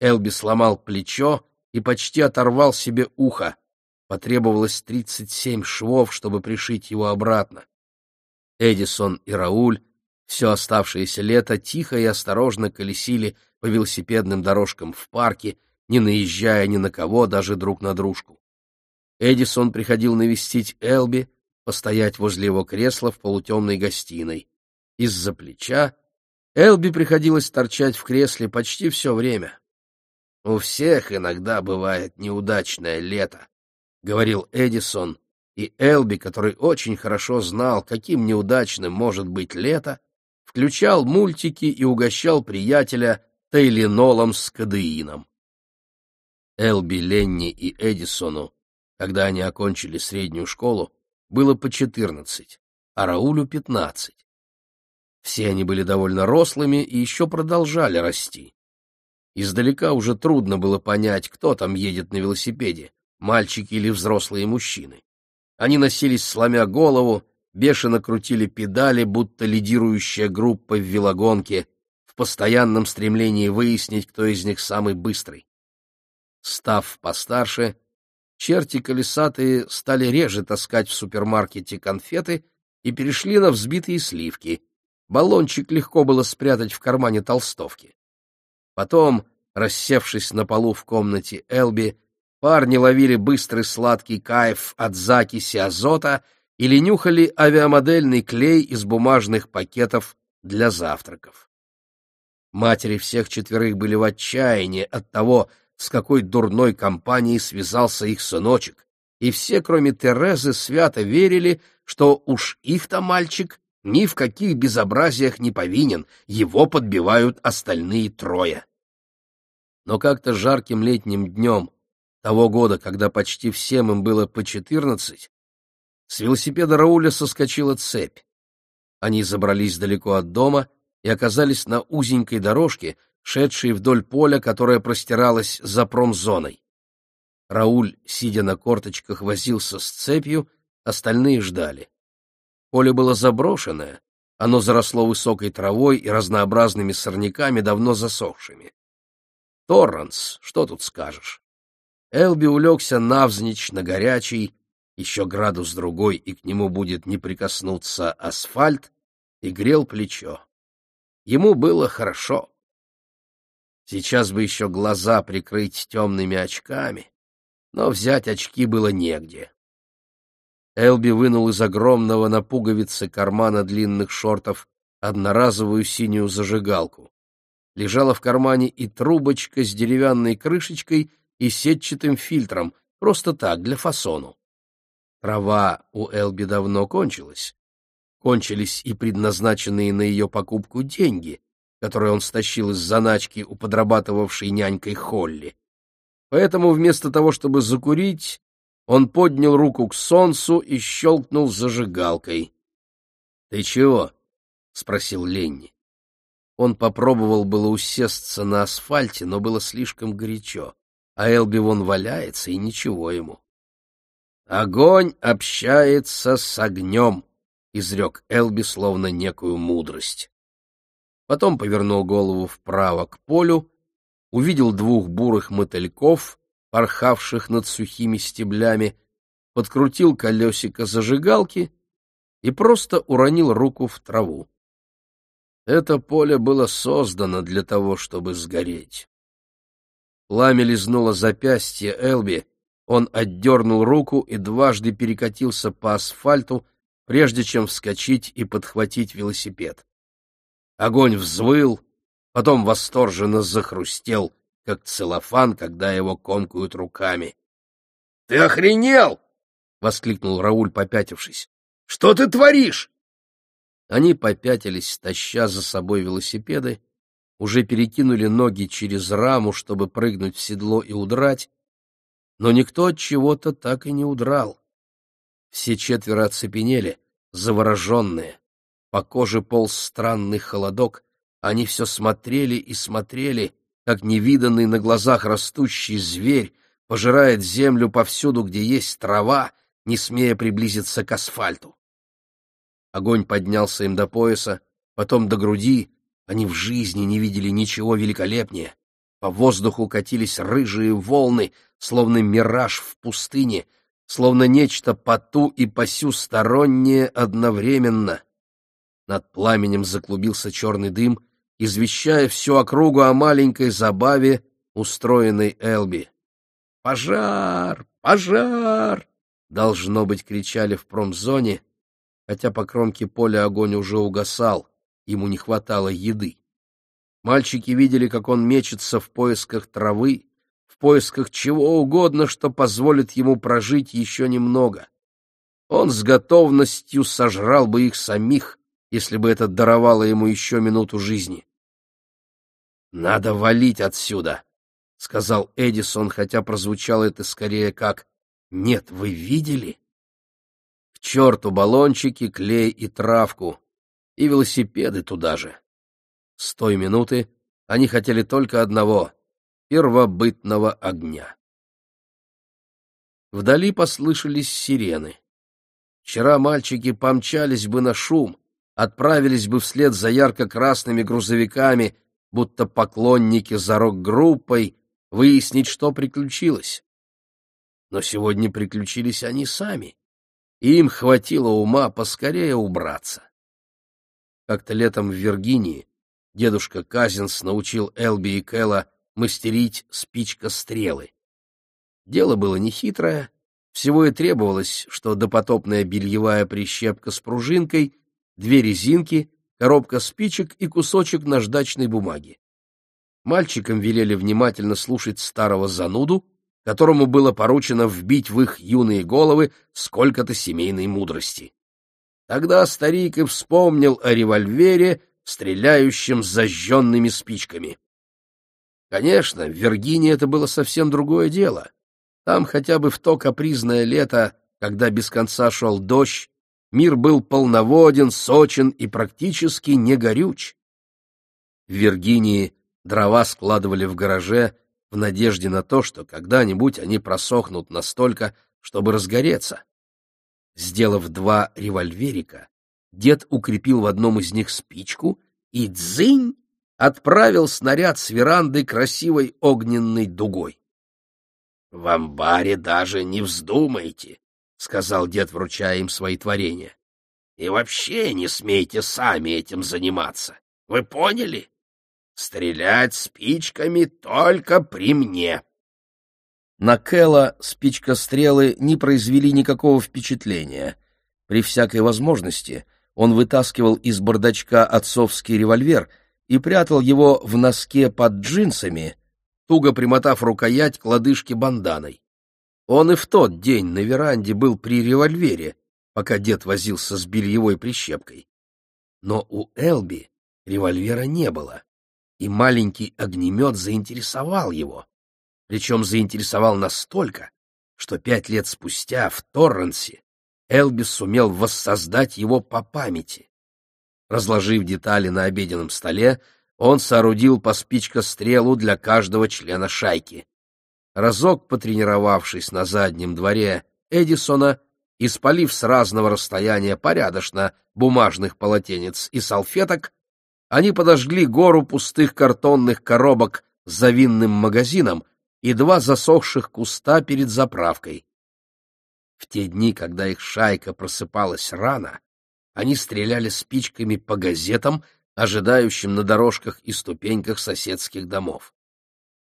Элби сломал плечо и почти оторвал себе ухо. Потребовалось 37 швов, чтобы пришить его обратно. Эдисон и Рауль все оставшееся лето тихо и осторожно колесили по велосипедным дорожкам в парке, не наезжая ни на кого, даже друг на дружку. Эдисон приходил навестить Элби, постоять возле его кресла в полутемной гостиной. Из-за плеча Элби приходилось торчать в кресле почти все время. У всех иногда бывает неудачное лето, — говорил Эдисон, и Элби, который очень хорошо знал, каким неудачным может быть лето, включал мультики и угощал приятеля тейлинолом с кадеином. Элби, Ленни и Эдисону, когда они окончили среднюю школу, было по четырнадцать, а Раулю пятнадцать. Все они были довольно рослыми и еще продолжали расти. Издалека уже трудно было понять, кто там едет на велосипеде мальчики или взрослые мужчины. Они носились, сломя голову, бешено крутили педали, будто лидирующая группа в велогонке, в постоянном стремлении выяснить, кто из них самый быстрый. Став постарше, черти колесатые стали реже таскать в супермаркете конфеты и перешли на взбитые сливки. Баллончик легко было спрятать в кармане толстовки. Потом, рассевшись на полу в комнате Элби, парни ловили быстрый сладкий кайф от закиси азота или нюхали авиамодельный клей из бумажных пакетов для завтраков. Матери всех четверых были в отчаянии от того, с какой дурной компанией связался их сыночек, и все, кроме Терезы, свято верили, что уж их-то мальчик ни в каких безобразиях не повинен, его подбивают остальные трое. Но как-то жарким летним днем того года, когда почти всем им было по четырнадцать, с велосипеда Рауля соскочила цепь. Они забрались далеко от дома и оказались на узенькой дорожке, шедшей вдоль поля, которое простиралось за промзоной. Рауль, сидя на корточках, возился с цепью, остальные ждали. Поле было заброшенное, оно заросло высокой травой и разнообразными сорняками, давно засохшими. Торранс, что тут скажешь? Элби улегся навзничь на горячий, еще градус другой, и к нему будет не прикоснуться асфальт, и грел плечо. Ему было хорошо. Сейчас бы еще глаза прикрыть темными очками, но взять очки было негде. Элби вынул из огромного на пуговице кармана длинных шортов одноразовую синюю зажигалку. Лежала в кармане и трубочка с деревянной крышечкой и сетчатым фильтром, просто так, для фасону. Трава у Элби давно кончилась, кончились и предназначенные на ее покупку деньги, которые он стащил из заначки у подрабатывавшей нянькой Холли. Поэтому вместо того, чтобы закурить, он поднял руку к солнцу и щелкнул зажигалкой. — Ты чего? — спросил Ленни. Он попробовал было усесться на асфальте, но было слишком горячо, а Элби вон валяется, и ничего ему. — Огонь общается с огнем, — изрек Элби словно некую мудрость. Потом повернул голову вправо к полю, увидел двух бурых мотыльков, порхавших над сухими стеблями, подкрутил колесико зажигалки и просто уронил руку в траву. Это поле было создано для того, чтобы сгореть. Пламя лизнуло запястье Элби, он отдернул руку и дважды перекатился по асфальту, прежде чем вскочить и подхватить велосипед. Огонь взвыл, потом восторженно захрустел, как целлофан, когда его комкают руками. — Ты охренел! — воскликнул Рауль, попятившись. — Что ты творишь? Они попятились, таща за собой велосипеды, уже перекинули ноги через раму, чтобы прыгнуть в седло и удрать, но никто от чего-то так и не удрал. Все четверо оцепенели, завороженные. По коже полз странный холодок, они все смотрели и смотрели, как невиданный на глазах растущий зверь пожирает землю повсюду, где есть трава, не смея приблизиться к асфальту. Огонь поднялся им до пояса, потом до груди, они в жизни не видели ничего великолепнее. По воздуху катились рыжие волны, словно мираж в пустыне — словно нечто по ту и посюстороннее одновременно. Над пламенем заклубился черный дым, извещая всю округу о маленькой забаве, устроенной Элби. «Пожар! Пожар!» Должно быть, кричали в промзоне, хотя по кромке поля огонь уже угасал, ему не хватало еды. Мальчики видели, как он мечется в поисках травы, поисках чего угодно, что позволит ему прожить еще немного. Он с готовностью сожрал бы их самих, если бы это даровало ему еще минуту жизни. «Надо валить отсюда», — сказал Эдисон, хотя прозвучало это скорее как «Нет, вы видели?» К черту баллончики, клей и травку, и велосипеды туда же. С той минуты они хотели только одного первобытного огня. Вдали послышались сирены. Вчера мальчики помчались бы на шум, отправились бы вслед за ярко-красными грузовиками, будто поклонники за рок-группой, выяснить, что приключилось. но сегодня приключились они сами, и им хватило ума поскорее убраться. Как-то летом в Виргинии дедушка Казинс научил Элби и Кэлла мастерить спичка-стрелы. Дело было нехитрое, всего и требовалось, что допотопная бельевая прищепка с пружинкой, две резинки, коробка спичек и кусочек наждачной бумаги. Мальчикам велели внимательно слушать старого зануду, которому было поручено вбить в их юные головы сколько-то семейной мудрости. Тогда старик и вспомнил о револьвере, стреляющем зажженными спичками. Конечно, в Виргинии это было совсем другое дело. Там хотя бы в то капризное лето, когда без конца шел дождь, мир был полноводен, сочен и практически не горюч. В Виргинии дрова складывали в гараже в надежде на то, что когда-нибудь они просохнут настолько, чтобы разгореться. Сделав два револьверика, дед укрепил в одном из них спичку и дзынь отправил снаряд с веранды красивой огненной дугой. — В амбаре даже не вздумайте, — сказал дед, вручая им свои творения. — И вообще не смейте сами этим заниматься. Вы поняли? Стрелять спичками только при мне. На Кэла спичка-стрелы не произвели никакого впечатления. При всякой возможности он вытаскивал из бардачка отцовский револьвер и прятал его в носке под джинсами, туго примотав рукоять к лодыжке банданой. Он и в тот день на веранде был при револьвере, пока дед возился с бельевой прищепкой. Но у Элби револьвера не было и маленький огнемет заинтересовал его. Причем заинтересовал настолько, что пять лет спустя в Торренсе Элбис сумел воссоздать его по памяти. Разложив детали на обеденном столе, он соорудил по спичка-стрелу для каждого члена шайки. Разок потренировавшись на заднем дворе Эдисона и спалив с разного расстояния порядочно бумажных полотенец и салфеток, они подожгли гору пустых картонных коробок за винным магазином и два засохших куста перед заправкой. В те дни, когда их шайка просыпалась рано, они стреляли спичками по газетам, ожидающим на дорожках и ступеньках соседских домов.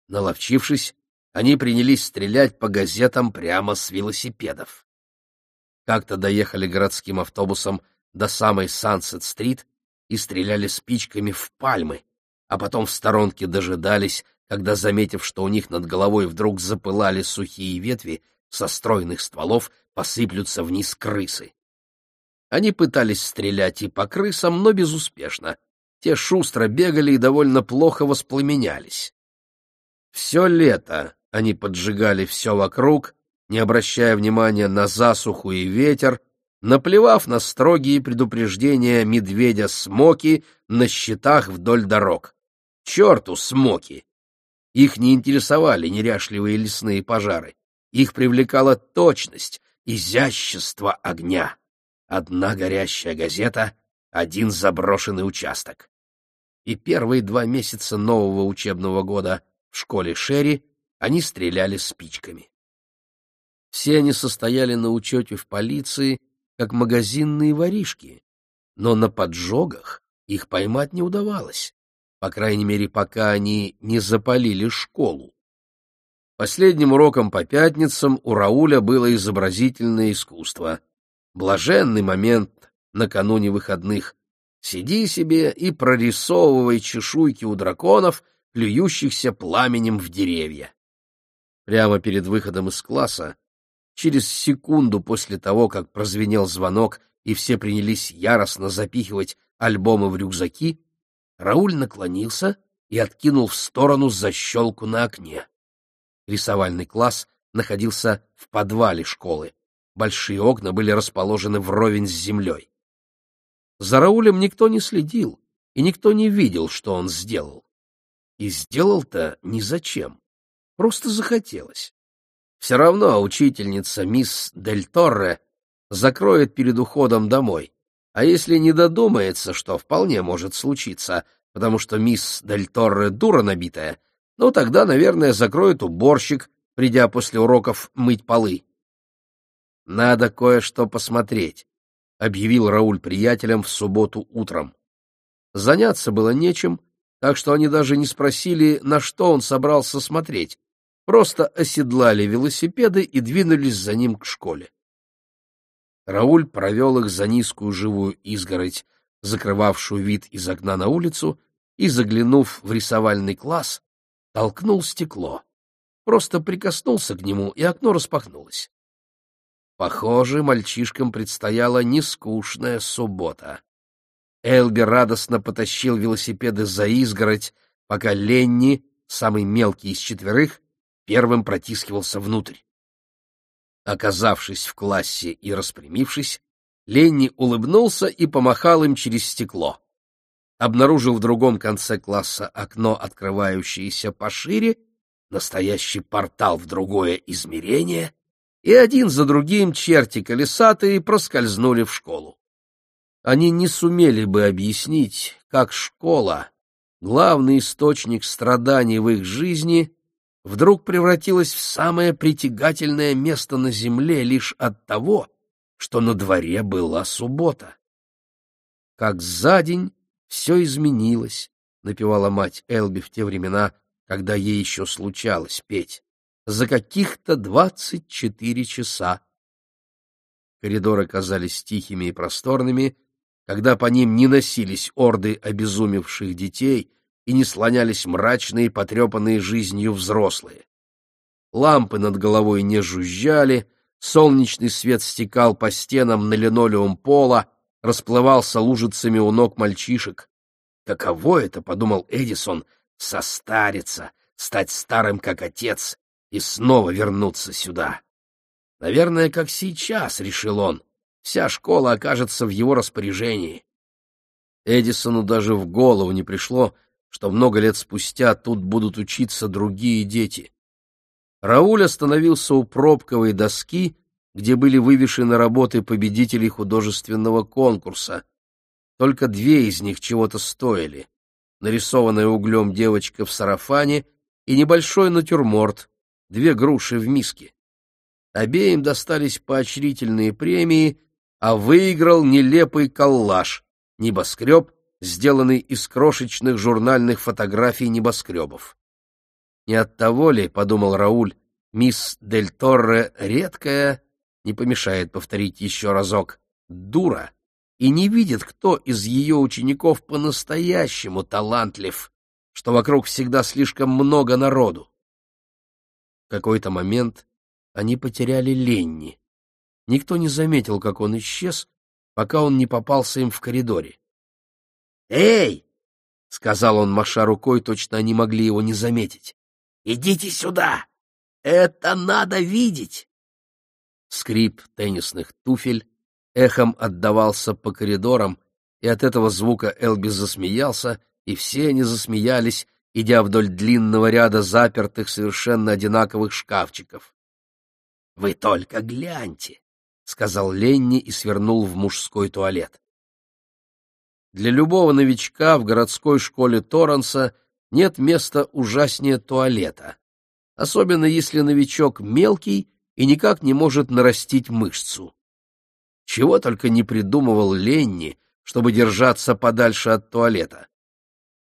Наловчившись, они принялись стрелять по газетам прямо с велосипедов. Как-то доехали городским автобусом до самой Сансет-стрит и стреляли спичками в пальмы, а потом в сторонке дожидались, когда, заметив, что у них над головой вдруг запылали сухие ветви, со стройных стволов посыплются вниз крысы. Они пытались стрелять и по крысам, но безуспешно. Те шустро бегали и довольно плохо воспламенялись. Все лето они поджигали все вокруг, не обращая внимания на засуху и ветер, наплевав на строгие предупреждения медведя Смоки на щитах вдоль дорог. Черту Смоки! Их не интересовали неряшливые лесные пожары. Их привлекала точность, изящество огня. Одна горящая газета, один заброшенный участок. И первые два месяца нового учебного года в школе Шерри они стреляли спичками. Все они состояли на учете в полиции как магазинные воришки, но на поджогах их поймать не удавалось, по крайней мере, пока они не запалили школу. Последним уроком по пятницам у Рауля было изобразительное искусство. Блаженный момент накануне выходных. Сиди себе и прорисовывай чешуйки у драконов, плюющихся пламенем в деревья. Прямо перед выходом из класса Через секунду после того, как прозвенел звонок и все принялись яростно запихивать альбомы в рюкзаки, Рауль наклонился и откинул в сторону защелку на окне. Рисовальный класс находился в подвале школы. Большие окна были расположены вровень с землей. За Раулем никто не следил, и никто не видел, что он сделал. И сделал-то ни зачем, просто захотелось. Все равно учительница мисс Дель Торре закроет перед уходом домой. А если не додумается, что вполне может случиться, потому что мисс Дель Торре дура набитая, ну тогда, наверное, закроет уборщик, придя после уроков мыть полы. «Надо кое-что посмотреть», — объявил Рауль приятелям в субботу утром. Заняться было нечем, так что они даже не спросили, на что он собрался смотреть, просто оседлали велосипеды и двинулись за ним к школе. Рауль провел их за низкую живую изгородь, закрывавшую вид из окна на улицу, и, заглянув в рисовальный класс, толкнул стекло. Просто прикоснулся к нему, и окно распахнулось. Похоже, мальчишкам предстояла нескучная суббота. Элби радостно потащил велосипеды за изгородь, пока Ленни, самый мелкий из четверых, первым протискивался внутрь. Оказавшись в классе и распрямившись, Ленни улыбнулся и помахал им через стекло. Обнаружил в другом конце класса окно, открывающееся пошире, настоящий портал в другое измерение, и один за другим черти колесатые проскользнули в школу. Они не сумели бы объяснить, как школа, главный источник страданий в их жизни, вдруг превратилась в самое притягательное место на земле лишь от того, что на дворе была суббота. Как за день все изменилось, напевала мать Элби в те времена, когда ей еще случалось петь, за каких-то двадцать четыре часа. Коридоры казались тихими и просторными, когда по ним не носились орды обезумевших детей и не слонялись мрачные, потрепанные жизнью взрослые. Лампы над головой не жужжали, солнечный свет стекал по стенам на линолеум пола, расплывался лужицами у ног мальчишек. Каково это, — подумал Эдисон, — состариться, стать старым, как отец, и снова вернуться сюда. Наверное, как сейчас, — решил он, — вся школа окажется в его распоряжении. Эдисону даже в голову не пришло, что много лет спустя тут будут учиться другие дети. Рауль остановился у пробковой доски, где были вывешены работы победителей художественного конкурса. Только две из них чего-то стоили. Нарисованная углем девочка в сарафане и небольшой натюрморт, две груши в миске. Обеим достались поощрительные премии, а выиграл нелепый коллаж, небоскреб, сделанный из крошечных журнальных фотографий небоскребов. Не от того ли, — подумал Рауль, — мисс Дель Торре редкая, не помешает повторить еще разок, дура, и не видит, кто из ее учеников по-настоящему талантлив, что вокруг всегда слишком много народу. В какой-то момент они потеряли Ленни. Никто не заметил, как он исчез, пока он не попался им в коридоре. «Эй!» — сказал он, маша рукой, точно они могли его не заметить. «Идите сюда! Это надо видеть!» Скрип теннисных туфель эхом отдавался по коридорам, и от этого звука Элби засмеялся, и все они засмеялись, идя вдоль длинного ряда запертых совершенно одинаковых шкафчиков. — Вы только гляньте! — сказал Ленни и свернул в мужской туалет. Для любого новичка в городской школе Торренса нет места ужаснее туалета, особенно если новичок мелкий и никак не может нарастить мышцу. Чего только не придумывал Ленни, чтобы держаться подальше от туалета.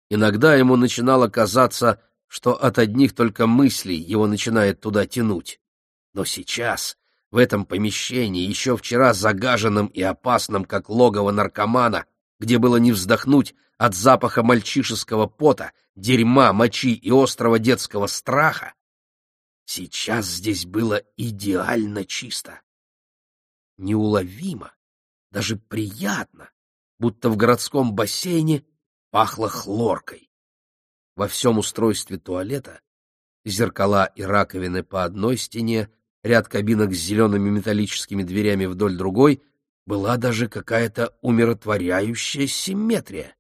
Иногда ему начинало казаться, что от одних только мыслей его начинает туда тянуть. Но сейчас, в этом помещении, еще вчера загаженном и опасном, как логово наркомана, где было не вздохнуть от запаха мальчишеского пота, дерьма, мочи и острого детского страха, сейчас здесь было идеально чисто. Неуловимо, даже приятно, будто в городском бассейне пахло хлоркой. Во всем устройстве туалета зеркала и раковины по одной стене, ряд кабинок с зелеными металлическими дверями вдоль другой — была даже какая-то умиротворяющая симметрия.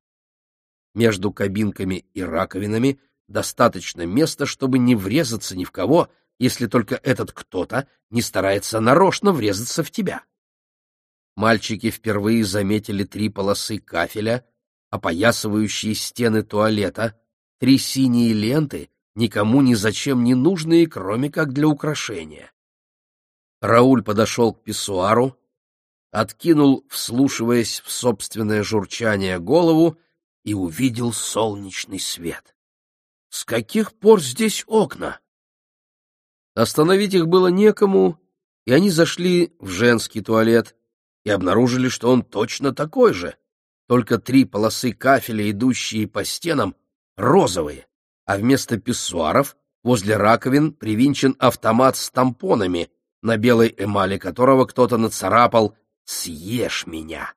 Между кабинками и раковинами достаточно места, чтобы не врезаться ни в кого, если только этот кто-то не старается нарочно врезаться в тебя. Мальчики впервые заметили три полосы кафеля, опоясывающие стены туалета, три синие ленты, никому ни зачем не нужные, кроме как для украшения. Рауль подошел к писсуару, откинул, вслушиваясь в собственное журчание, голову и увидел солнечный свет. С каких пор здесь окна? Остановить их было некому, и они зашли в женский туалет и обнаружили, что он точно такой же, только три полосы кафеля, идущие по стенам, розовые, а вместо писсуаров возле раковин привинчен автомат с тампонами, на белой эмали которого кто-то нацарапал «Съешь меня».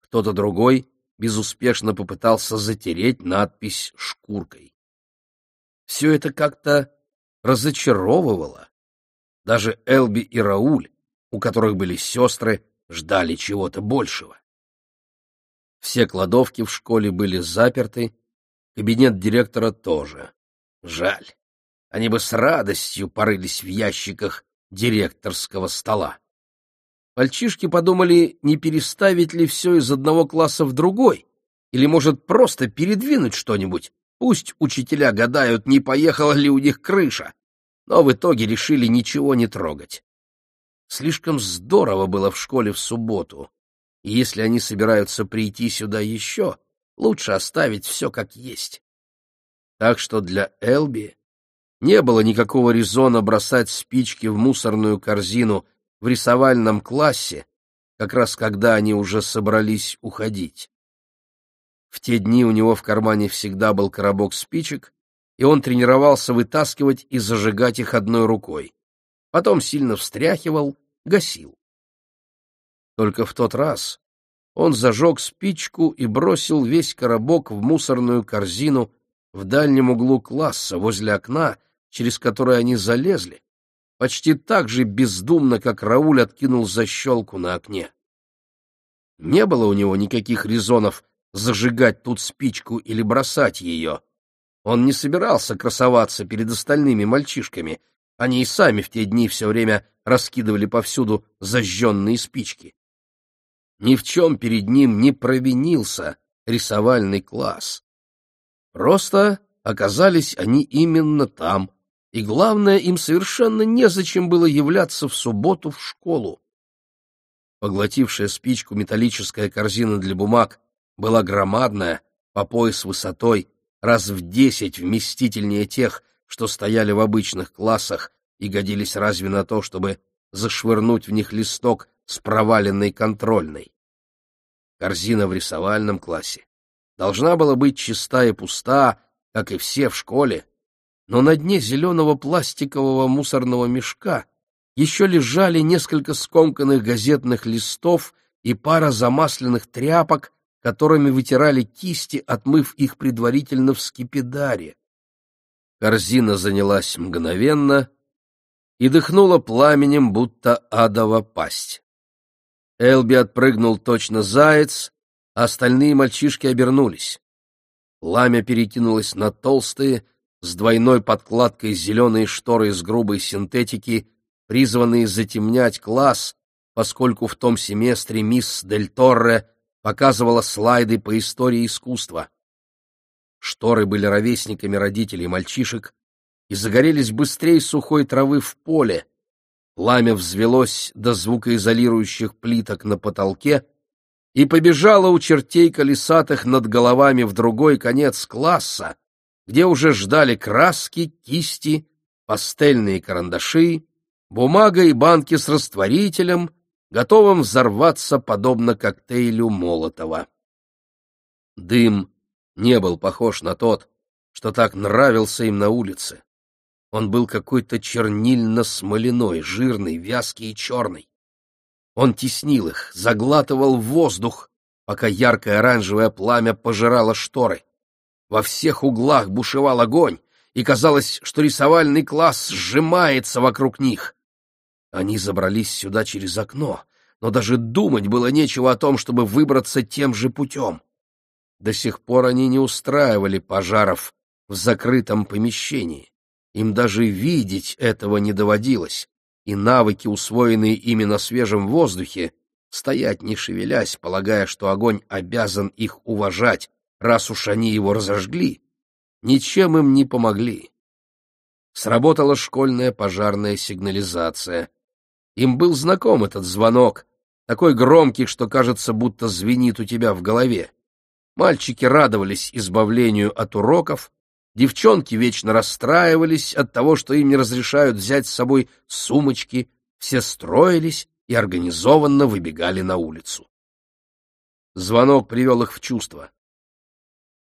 Кто-то другой безуспешно попытался затереть надпись шкуркой. Все это как-то разочаровывало. Даже Элби и Рауль, у которых были сестры, ждали чего-то большего. Все кладовки в школе были заперты, кабинет директора тоже. Жаль, они бы с радостью порылись в ящиках директорского стола. Мальчишки подумали, не переставить ли все из одного класса в другой, или, может, просто передвинуть что-нибудь. Пусть учителя гадают, не поехала ли у них крыша. Но в итоге решили ничего не трогать. Слишком здорово было в школе в субботу, и если они собираются прийти сюда еще, лучше оставить все как есть. Так что для Элби не было никакого резона бросать спички в мусорную корзину в рисовальном классе, как раз когда они уже собрались уходить. В те дни у него в кармане всегда был коробок спичек, и он тренировался вытаскивать и зажигать их одной рукой. Потом сильно встряхивал, гасил. Только в тот раз он зажег спичку и бросил весь коробок в мусорную корзину в дальнем углу класса возле окна, через которое они залезли, почти так же бездумно, как Рауль откинул защелку на окне. Не было у него никаких резонов зажигать тут спичку или бросать ее. Он не собирался красоваться перед остальными мальчишками, они и сами в те дни все время раскидывали повсюду зажженные спички. Ни в чем перед ним не провинился рисовальный класс. Просто оказались они именно там, и, главное, им совершенно незачем было являться в субботу в школу. Поглотившая спичку металлическая корзина для бумаг была громадная, по пояс высотой, раз в десять вместительнее тех, что стояли в обычных классах и годились разве на то, чтобы зашвырнуть в них листок с проваленной контрольной. Корзина в рисовальном классе должна была быть чиста и пуста, как и все в школе, но на дне зеленого пластикового мусорного мешка еще лежали несколько скомканных газетных листов и пара замасленных тряпок, которыми вытирали кисти, отмыв их предварительно в скипидаре. Корзина занялась мгновенно и дыхнула пламенем, будто адова пасть. Элби отпрыгнул точно заяц, а остальные мальчишки обернулись. Пламя перекинулось на толстые, с двойной подкладкой зеленые шторы из грубой синтетики, призванные затемнять класс, поскольку в том семестре мисс Дель Торре показывала слайды по истории искусства. Шторы были ровесниками родителей мальчишек и загорелись быстрее сухой травы в поле. Пламя взвелось до звукоизолирующих плиток на потолке и побежало у чертей колесатых над головами в другой конец класса, где уже ждали краски, кисти, пастельные карандаши, бумага и банки с растворителем, готовым взорваться подобно коктейлю Молотова. Дым не был похож на тот, что так нравился им на улице. Он был какой-то чернильно-смоляной, жирный, вязкий и черный. Он теснил их, заглатывал воздух, пока яркое оранжевое пламя пожирало шторы. Во всех углах бушевал огонь, и казалось, что рисовальный класс сжимается вокруг них. Они забрались сюда через окно, но даже думать было нечего о том, чтобы выбраться тем же путем. До сих пор они не устраивали пожаров в закрытом помещении. Им даже видеть этого не доводилось, и навыки, усвоенные ими на свежем воздухе, стоять не шевелясь, полагая, что огонь обязан их уважать, раз уж они его разожгли, ничем им не помогли. Сработала школьная пожарная сигнализация. Им был знаком этот звонок, такой громкий, что кажется, будто звенит у тебя в голове. Мальчики радовались избавлению от уроков, девчонки вечно расстраивались от того, что им не разрешают взять с собой сумочки, все строились и организованно выбегали на улицу. Звонок привел их в чувство.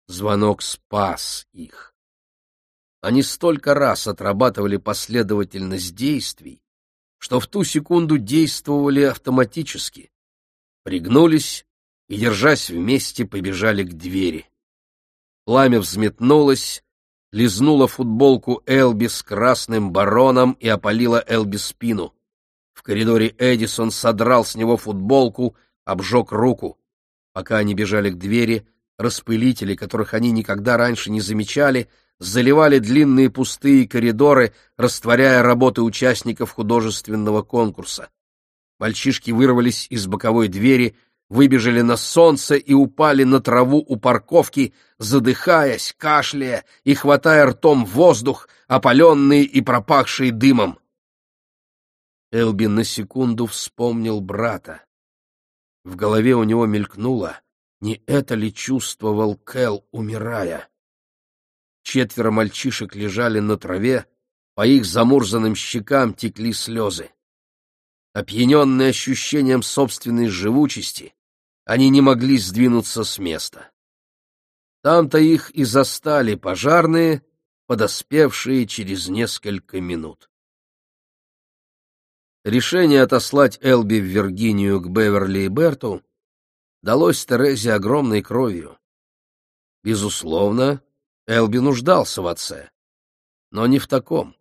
Звонок спас их. Они столько раз отрабатывали последовательность действий, что в ту секунду действовали автоматически. Пригнулись и, держась вместе, побежали к двери. Пламя взметнулось, лизнуло футболку Элби с красным бароном и опалило Элби спину. В коридоре Эдисон содрал с него футболку, обжег руку. Пока они бежали к двери, распылители, которых они никогда раньше не замечали, заливали длинные пустые коридоры, растворяя работы участников художественного конкурса. Мальчишки вырвались из боковой двери, выбежали на солнце и упали на траву у парковки, задыхаясь, кашляя и хватая ртом воздух, опаленные и пропахшие дымом. Элби на секунду вспомнил брата. В голове у него мелькнуло, не это ли чувствовал Кэл, умирая? Четверо мальчишек лежали на траве, по их замурзанным щекам текли слезы. Опьяненные ощущением собственной живучести, они не могли сдвинуться с места. Там-то их и застали пожарные, подоспевшие через несколько минут. Решение отослать Элби в Виргинию к Беверли и Берту далось Терезе огромной кровью. Безусловно, Элби нуждался в отце, но не в таком.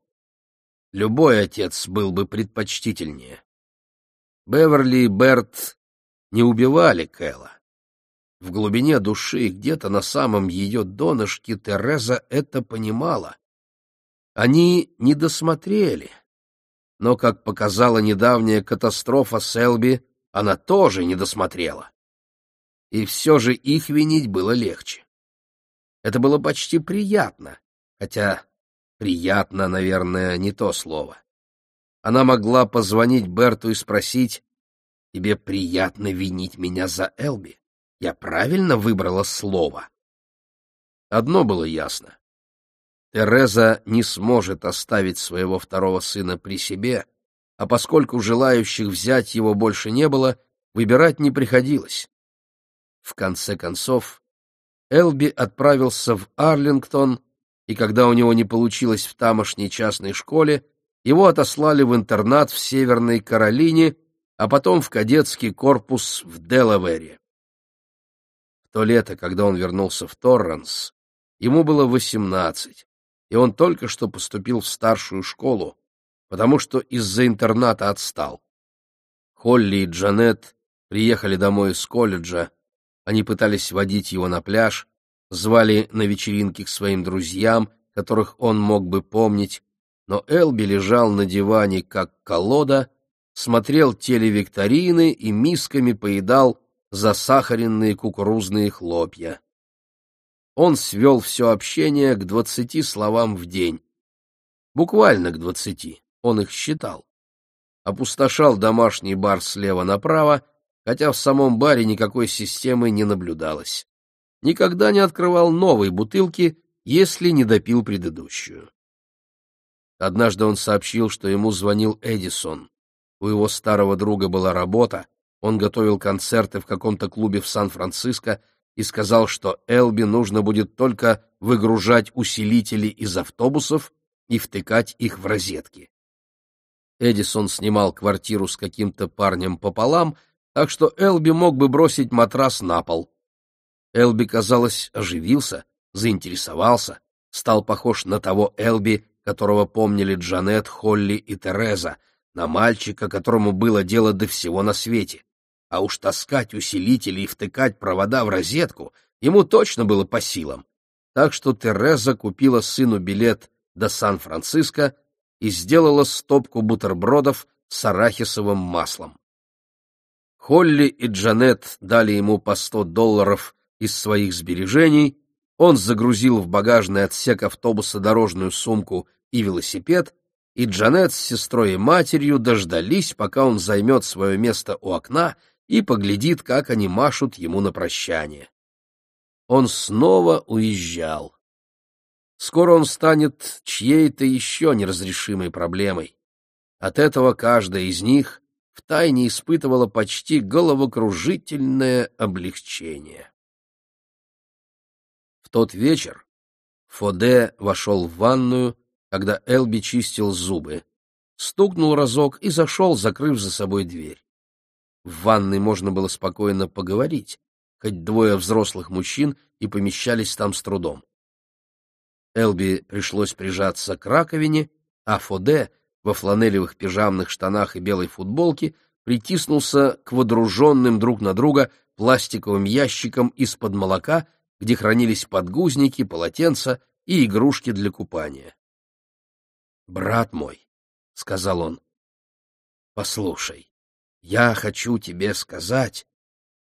Любой отец был бы предпочтительнее. Беверли и Берт не убивали Кэла. В глубине души, где-то на самом ее донышке, Тереза это понимала. Они не досмотрели. Но, как показала недавняя катастрофа Селби, она тоже не досмотрела. И все же их винить было легче. Это было почти приятно, хотя приятно, наверное, не то слово. Она могла позвонить Берту и спросить, «Тебе приятно винить меня за Элби? Я правильно выбрала слово?» Одно было ясно. Тереза не сможет оставить своего второго сына при себе, а поскольку желающих взять его больше не было, выбирать не приходилось. В конце концов, Элби отправился в Арлингтон, и когда у него не получилось в тамошней частной школе, его отослали в интернат в Северной Каролине, а потом в кадетский корпус в Делавере. В то лето, когда он вернулся в Торренс, ему было восемнадцать, и он только что поступил в старшую школу, потому что из-за интерната отстал. Холли и Джанет приехали домой из колледжа, они пытались водить его на пляж, звали на вечеринки к своим друзьям, которых он мог бы помнить, но Элби лежал на диване, как колода, смотрел телевикторины и мисками поедал засахаренные кукурузные хлопья. Он свел все общение к двадцати словам в день. Буквально к двадцати, он их считал. Опустошал домашний бар слева направо хотя в самом баре никакой системы не наблюдалось. Никогда не открывал новой бутылки, если не допил предыдущую. Однажды он сообщил, что ему звонил Эдисон. У его старого друга была работа, он готовил концерты в каком-то клубе в Сан-Франциско и сказал, что Элби нужно будет только выгружать усилители из автобусов и втыкать их в розетки. Эдисон снимал квартиру с каким-то парнем пополам так что Элби мог бы бросить матрас на пол. Элби, казалось, оживился, заинтересовался, стал похож на того Элби, которого помнили Джанет, Холли и Тереза, на мальчика, которому было дело до всего на свете. А уж таскать усилители и втыкать провода в розетку ему точно было по силам. Так что Тереза купила сыну билет до Сан-Франциско и сделала стопку бутербродов с арахисовым маслом. Холли и Джанет дали ему по сто долларов из своих сбережений, Он загрузил в багажный отсек автобуса дорожную сумку и велосипед, и Джанет с сестрой и матерью дождались, пока он займет свое место у окна и поглядит, как они машут ему на прощание. Он снова уезжал. Скоро он станет чьей-то еще неразрешимой проблемой. От этого каждая из них втайне испытывала почти головокружительное облегчение. В тот вечер Фоде вошел в ванную, когда Элби чистил зубы, стукнул разок и зашел, закрыв за собой дверь. В ванной можно было спокойно поговорить, хоть двое взрослых мужчин и помещались там с трудом. Элби пришлось прижаться к раковине, а Фоде во фланелевых пижамных штанах и белой футболке притиснулся к водруженным друг на друга пластиковым ящикам из-под молока, где хранились подгузники, полотенца и игрушки для купания. «Брат мой», — сказал он, — «послушай, я хочу тебе сказать,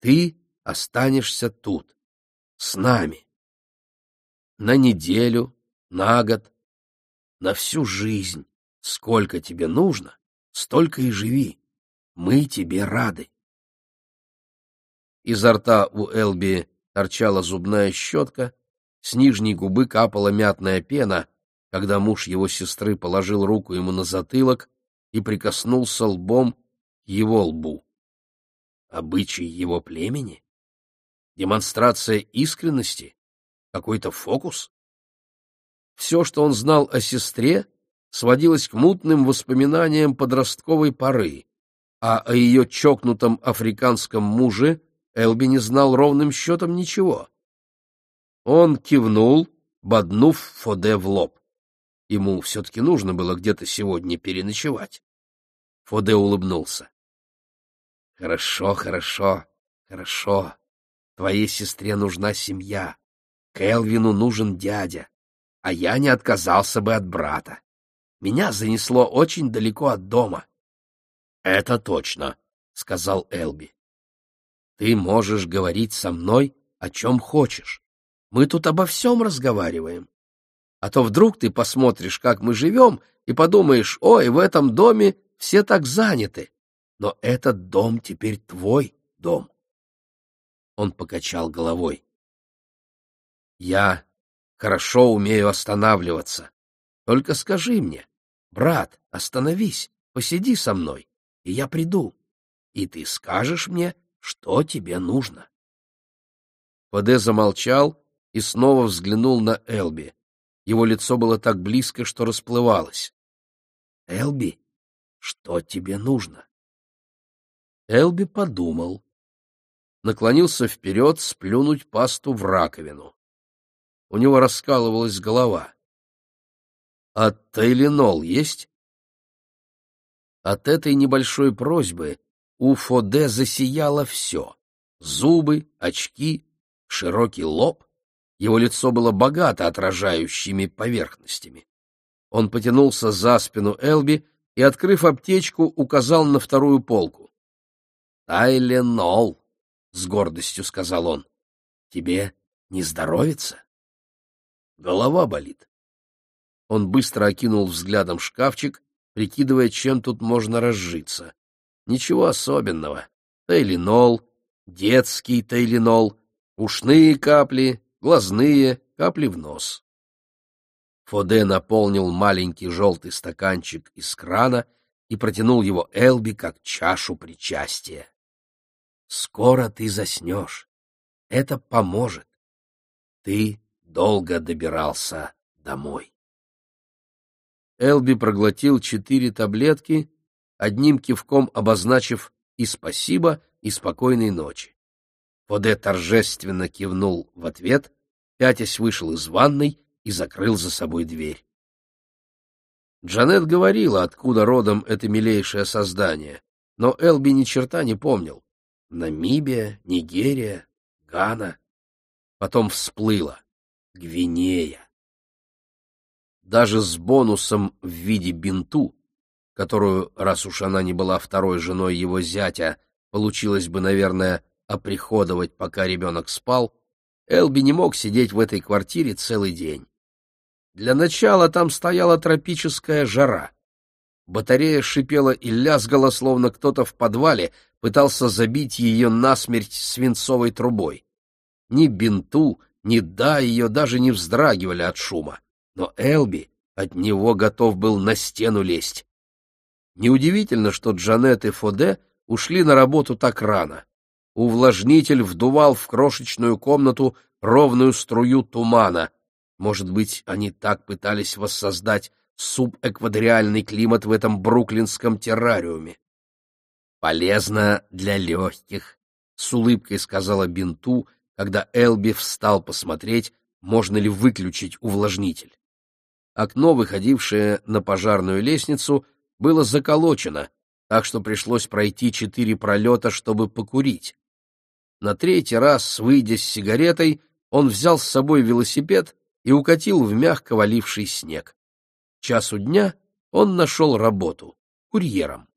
ты останешься тут, с нами. На неделю, на год, на всю жизнь. Сколько тебе нужно, столько и живи. Мы тебе рады. Изо рта у Элби торчала зубная щетка, с нижней губы капала мятная пена, когда муж его сестры положил руку ему на затылок и прикоснулся лбом его лбу. Обычай его племени? Демонстрация искренности? Какой-то фокус? Все, что он знал о сестре, сводилось к мутным воспоминаниям подростковой поры, а о ее чокнутом африканском муже Элби не знал ровным счетом ничего. Он кивнул, боднув Фоде в лоб. Ему все-таки нужно было где-то сегодня переночевать. Фоде улыбнулся. — Хорошо, хорошо, хорошо. Твоей сестре нужна семья. Келвину нужен дядя. А я не отказался бы от брата. Меня занесло очень далеко от дома. — Это точно, — сказал Элби. — Ты можешь говорить со мной о чем хочешь. Мы тут обо всем разговариваем. А то вдруг ты посмотришь, как мы живем, и подумаешь, ой, в этом доме все так заняты. Но этот дом теперь твой дом. Он покачал головой. Я хорошо умею останавливаться. Только скажи мне, брат, остановись, посиди со мной, и я приду, и ты скажешь мне, что тебе нужно. Фаде замолчал и снова взглянул на Элби. Его лицо было так близко, что расплывалось. — Элби, что тебе нужно? Элби подумал. Наклонился вперед сплюнуть пасту в раковину. У него раскалывалась голова. А Тайленол есть? От этой небольшой просьбы у Фоде засияло все — зубы, очки, широкий лоб. Его лицо было богато отражающими поверхностями. Он потянулся за спину Элби и, открыв аптечку, указал на вторую полку. — Тайленол, — с гордостью сказал он, — тебе не здоровится? Голова болит. Он быстро окинул взглядом шкафчик, прикидывая, чем тут можно разжиться. Ничего особенного. Тайленол, детский тайленол, ушные капли, глазные, капли в нос. Фоде наполнил маленький желтый стаканчик из крана и протянул его Элби как чашу причастия. «Скоро ты заснешь. Это поможет. Ты долго добирался домой». Элби проглотил четыре таблетки, одним кивком обозначив и спасибо, и спокойной ночи. Поде торжественно кивнул в ответ, пятясь вышел из ванной и закрыл за собой дверь. Джанет говорила, откуда родом это милейшее создание, но Элби ни черта не помнил. Намибия, Нигерия, Гана. Потом всплыла. Гвинея даже с бонусом в виде бинту, которую, раз уж она не была второй женой его зятя, получилось бы, наверное, оприходовать, пока ребенок спал, Элби не мог сидеть в этой квартире целый день. Для начала там стояла тропическая жара. Батарея шипела и лязгала, словно кто-то в подвале пытался забить ее насмерть свинцовой трубой. Ни бинту, ни да ее даже не вздрагивали от шума. Но Элби от него готов был на стену лезть. Неудивительно, что Джанет и Фоде ушли на работу так рано. Увлажнитель вдувал в крошечную комнату ровную струю тумана. Может быть, они так пытались воссоздать субэкваториальный климат в этом бруклинском террариуме. «Полезно для легких», — с улыбкой сказала Бинту, когда Элби встал посмотреть, можно ли выключить увлажнитель. Окно, выходившее на пожарную лестницу, было заколочено, так что пришлось пройти четыре пролета, чтобы покурить. На третий раз, выйдя с сигаретой, он взял с собой велосипед и укатил в мягко валивший снег. часу дня он нашел работу — курьером.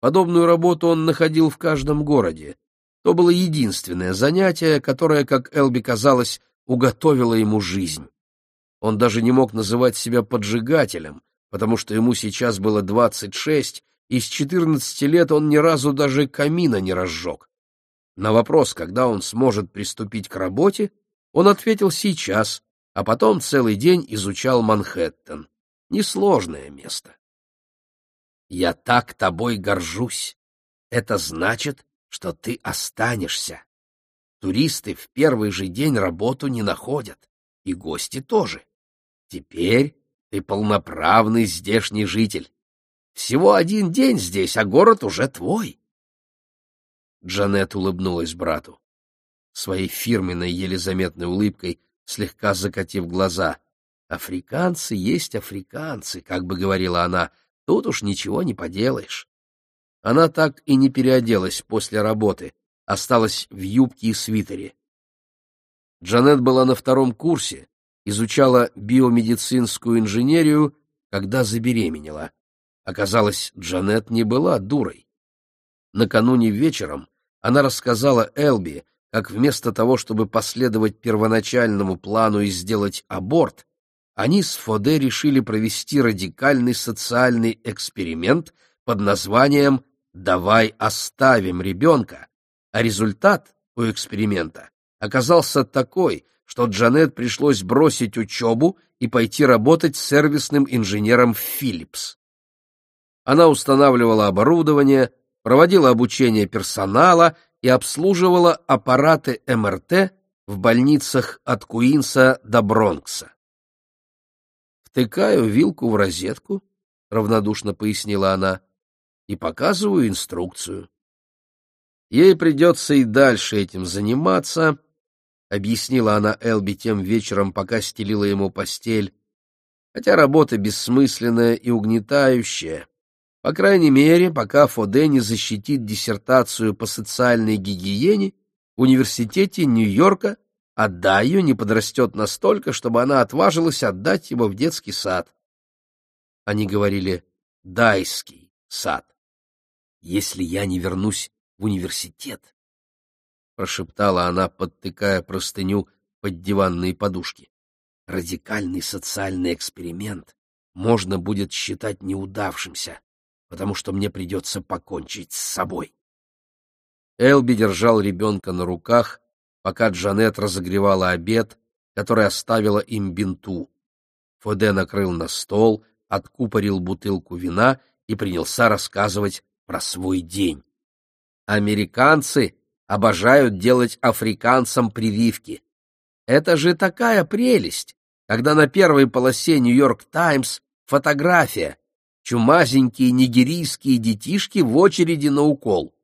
Подобную работу он находил в каждом городе. То было единственное занятие, которое, как Элби казалось, уготовило ему жизнь. Он даже не мог называть себя поджигателем, потому что ему сейчас было двадцать шесть, и с четырнадцати лет он ни разу даже камина не разжег. На вопрос, когда он сможет приступить к работе, он ответил сейчас, а потом целый день изучал Манхэттен. Несложное место. «Я так тобой горжусь. Это значит, что ты останешься. Туристы в первый же день работу не находят, и гости тоже. Теперь ты полноправный здешний житель. Всего один день здесь, а город уже твой. Джанет улыбнулась брату. Своей фирменной, еле заметной улыбкой, слегка закатив глаза. «Африканцы есть африканцы», — как бы говорила она, — «тут уж ничего не поделаешь». Она так и не переоделась после работы, осталась в юбке и свитере. Джанет была на втором курсе, изучала биомедицинскую инженерию, когда забеременела. Оказалось, Джанет не была дурой. Накануне вечером она рассказала Элби, как вместо того, чтобы последовать первоначальному плану и сделать аборт, они с Фоде решили провести радикальный социальный эксперимент под названием «Давай оставим ребенка», а результат у эксперимента оказался такой, что Джанет пришлось бросить учебу и пойти работать сервисным инженером в Philips. Она устанавливала оборудование, проводила обучение персонала и обслуживала аппараты МРТ в больницах от Куинса до Бронкса. «Втыкаю вилку в розетку», — равнодушно пояснила она, — «и показываю инструкцию. Ей придется и дальше этим заниматься», — объяснила она Элби тем вечером, пока стелила ему постель, хотя работа бессмысленная и угнетающая, по крайней мере, пока Фоде не защитит диссертацию по социальной гигиене в университете Нью-Йорка, а Дайо не подрастет настолько, чтобы она отважилась отдать его в детский сад. Они говорили «дайский сад». «Если я не вернусь в университет», — прошептала она, подтыкая простыню под диванные подушки, — «радикальный социальный эксперимент можно будет считать неудавшимся потому что мне придется покончить с собой. Элби держал ребенка на руках, пока Джанет разогревала обед, который оставила им бинту. Фоде накрыл на стол, откупорил бутылку вина и принялся рассказывать про свой день. Американцы обожают делать африканцам прививки. Это же такая прелесть, когда на первой полосе «Нью-Йорк Таймс» фотография, чумазенькие нигерийские детишки в очереди на укол.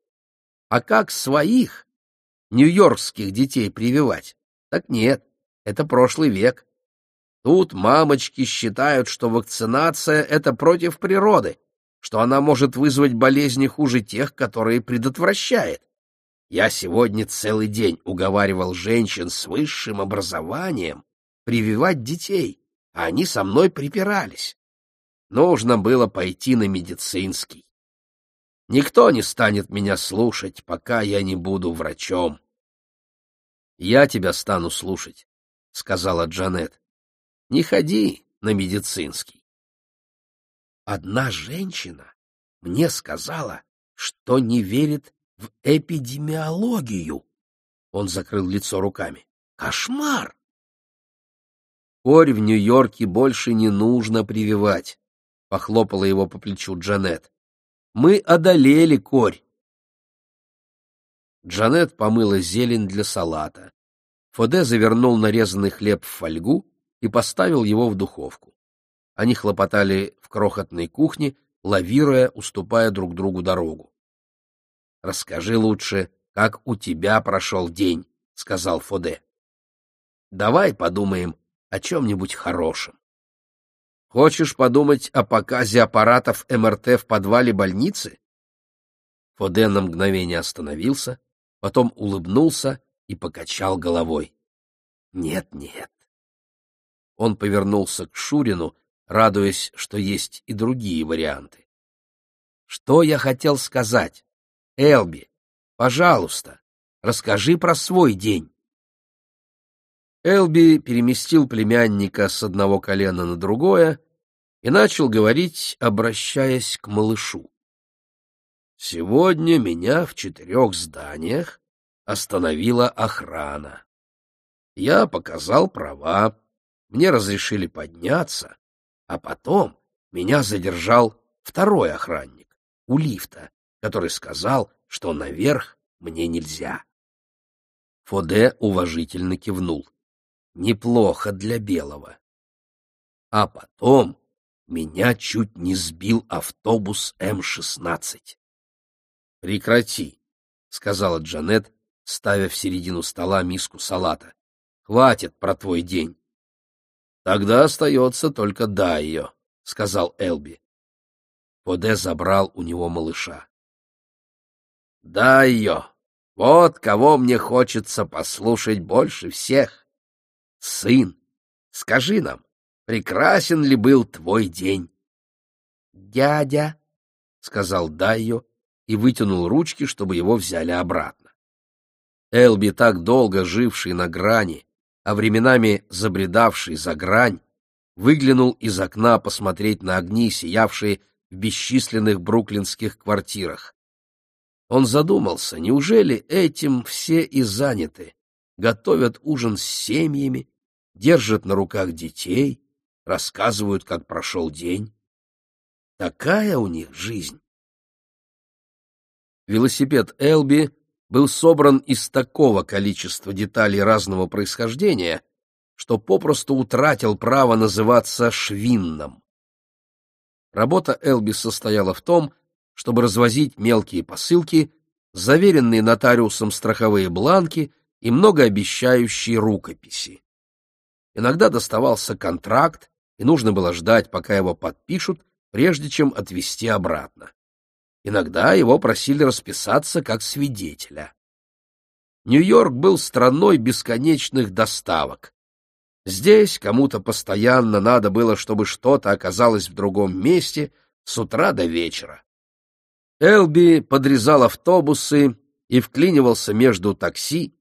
А как своих, нью-йоркских детей прививать? Так нет, это прошлый век. Тут мамочки считают, что вакцинация — это против природы, что она может вызвать болезни хуже тех, которые предотвращает. Я сегодня целый день уговаривал женщин с высшим образованием прививать детей, а они со мной припирались нужно было пойти на медицинский. Никто не станет меня слушать, пока я не буду врачом. Я тебя стану слушать, — сказала Джанет. — Не ходи на медицинский. Одна женщина мне сказала, что не верит в эпидемиологию. Он закрыл лицо руками. Кошмар! Корь в Нью-Йорке больше не нужно прививать, — похлопала его по плечу Джанет. Мы одолели корь. Джанет помыла зелень для салата. Фоде завернул нарезанный хлеб в фольгу и поставил его в духовку. Они хлопотали в крохотной кухне, лавируя, уступая друг другу дорогу. — Расскажи лучше, как у тебя прошел день, — сказал Фоде. — Давай подумаем о чем-нибудь хорошем. Хочешь подумать о показе аппаратов МРТ в подвале больницы? Фоде на мгновение остановился, потом улыбнулся и покачал головой. Нет, нет. Он повернулся к Шурину, радуясь, что есть и другие варианты. Что я хотел сказать? Элби, пожалуйста, расскажи про свой день. Элби переместил племянника с одного колена на другое и начал говорить, обращаясь к малышу. «Сегодня меня в четырех зданиях остановила охрана. Я показал права, мне разрешили подняться, а потом меня задержал второй охранник у лифта, который сказал, что наверх мне нельзя. Фоде уважительно кивнул неплохо для белого. А потом меня чуть не сбил автобус М-16. — Прекрати, — сказала Джанет, ставя в середину стола миску салата. — Хватит про твой день. — Тогда остается только да ее, — сказал Элби. Поде забрал у него малыша. — Да ее, вот кого мне хочется послушать больше всех. Сын, скажи нам, прекрасен ли был твой день? — Дядя, — сказал Дайо и вытянул ручки, чтобы его взяли обратно. Элби, так долго живший на грани, а временами забредавший за грань, выглянул из окна посмотреть на огни, сиявшие в бесчисленных бруклинских квартирах. Он задумался, неужели этим все и заняты, готовят ужин с семьями, держат на руках детей, рассказывают, как прошел день. Такая у них жизнь. Велосипед Элби был собран из такого количества деталей разного происхождения, что попросту утратил право называться швинном. Работа Элби состояла в том, чтобы развозить мелкие посылки, заверенные нотариусом страховые бланки и многообещающие рукописи. Иногда доставался контракт, и нужно было ждать, пока его подпишут, прежде чем отвезти обратно. Иногда его просили расписаться как свидетеля. Нью-Йорк был страной бесконечных доставок. Здесь кому-то постоянно надо было, чтобы что-то оказалось в другом месте с утра до вечера. Элби подрезал автобусы и вклинивался между такси,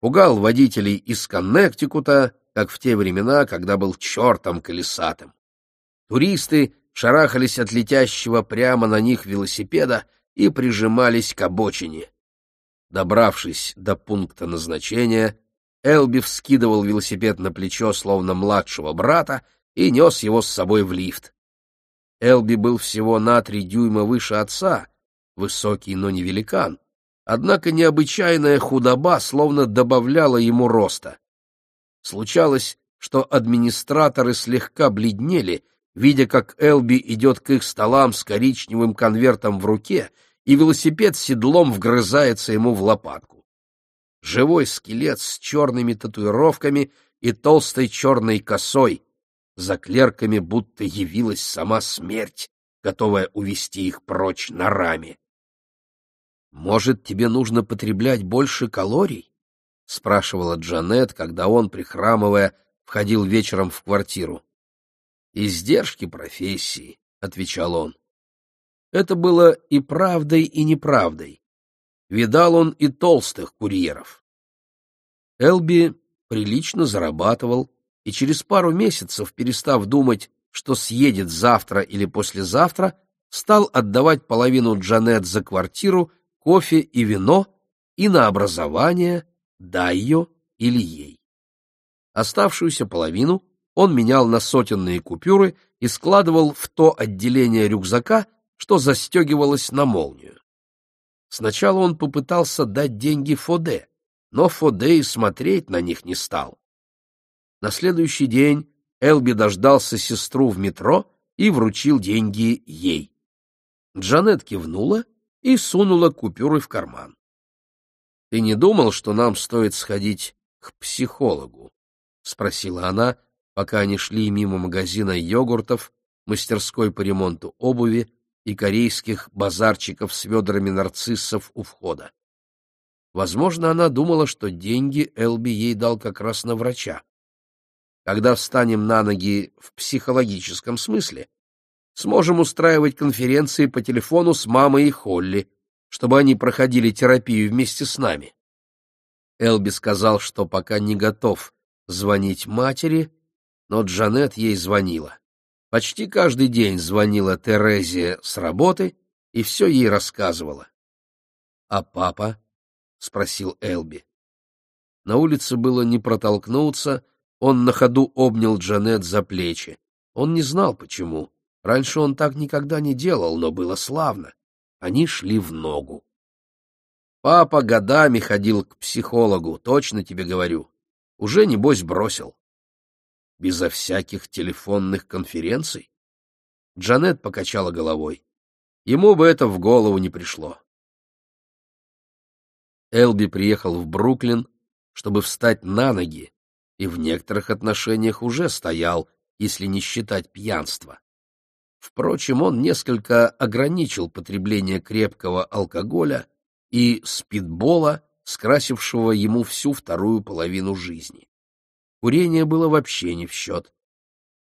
пугал водителей из Коннектикута, как в те времена, когда был чертом колесатым. Туристы шарахались от летящего прямо на них велосипеда и прижимались к обочине. Добравшись до пункта назначения, Элби вскидывал велосипед на плечо, словно младшего брата, и нес его с собой в лифт. Элби был всего на три дюйма выше отца, высокий, но не великан, однако необычайная худоба словно добавляла ему роста. Случалось, что администраторы слегка бледнели, видя, как Элби идет к их столам с коричневым конвертом в руке, и велосипед седлом вгрызается ему в лопатку. Живой скелет с черными татуировками и толстой черной косой. За клерками будто явилась сама смерть, готовая увести их прочь на раме. «Может, тебе нужно потреблять больше калорий?» — спрашивала Джанет, когда он, прихрамывая, входил вечером в квартиру. «Издержки профессии», — отвечал он. Это было и правдой, и неправдой. Видал он и толстых курьеров. Элби прилично зарабатывал, и через пару месяцев, перестав думать, что съедет завтра или послезавтра, стал отдавать половину Джанет за квартиру, кофе и вино и на образование, дай ее или ей. Оставшуюся половину он менял на сотенные купюры и складывал в то отделение рюкзака, что застегивалось на молнию. Сначала он попытался дать деньги Фоде, но Фоде и смотреть на них не стал. На следующий день Элби дождался сестру в метро и вручил деньги ей. Джанет кивнула и сунула купюры в карман. — Ты не думал, что нам стоит сходить к психологу? — спросила она, пока они шли мимо магазина йогуртов, мастерской по ремонту обуви и корейских базарчиков с ведрами нарциссов у входа. Возможно, она думала, что деньги Элби ей дал как раз на врача. Когда встанем на ноги в психологическом смысле, сможем устраивать конференции по телефону с мамой и Холли, чтобы они проходили терапию вместе с нами. Элби сказал, что пока не готов звонить матери, но Джанет ей звонила. Почти каждый день звонила Терезе с работы и все ей рассказывала. — А папа? — спросил Элби. На улице было не протолкнуться, он на ходу обнял Джанет за плечи. Он не знал, почему. Раньше он так никогда не делал, но было славно. Они шли в ногу. Папа годами ходил к психологу, точно тебе говорю. Уже, небось, бросил безо всяких телефонных конференций? Джанет покачала головой. Ему бы это в голову не пришло. Элби приехал в Бруклин, чтобы встать на ноги, и в некоторых отношениях уже стоял, если не считать пьянства. Впрочем, он несколько ограничил потребление крепкого алкоголя и спидбола, скрасившего ему всю вторую половину жизни. Курение было вообще не в счет.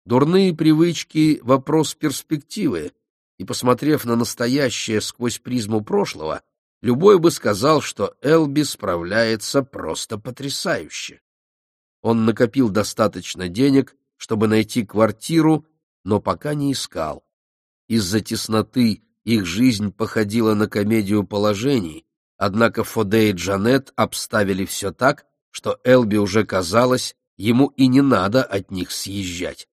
Дурные привычки — вопрос перспективы, и, посмотрев на настоящее сквозь призму прошлого, любой бы сказал, что Элби справляется просто потрясающе. Он накопил достаточно денег, чтобы найти квартиру, но пока не искал. Из-за тесноты их жизнь походила на комедию положений, однако Фоде и Джанет обставили все так, что Элби уже казалось, ему и не надо от них съезжать.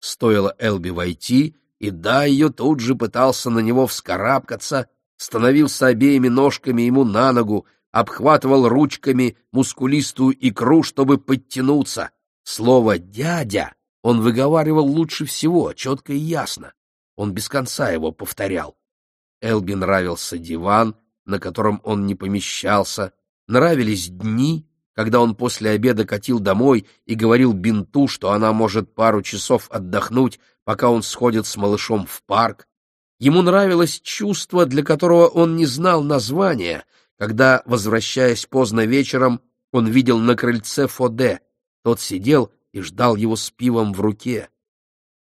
Стоило Элби войти, и да, ее тут же пытался на него вскарабкаться, становился обеими ножками ему на ногу, обхватывал ручками мускулистую икру, чтобы подтянуться. Слово «дядя» он выговаривал лучше всего, четко и ясно. Он без конца его повторял. Элби нравился диван, на котором он не помещался, нравились дни, когда он после обеда катил домой и говорил Бинту, что она может пару часов отдохнуть, пока он сходит с малышом в парк. Ему нравилось чувство, для которого он не знал названия, когда, возвращаясь поздно вечером, он видел на крыльце Фоде. Тот сидел и ждал его с пивом в руке.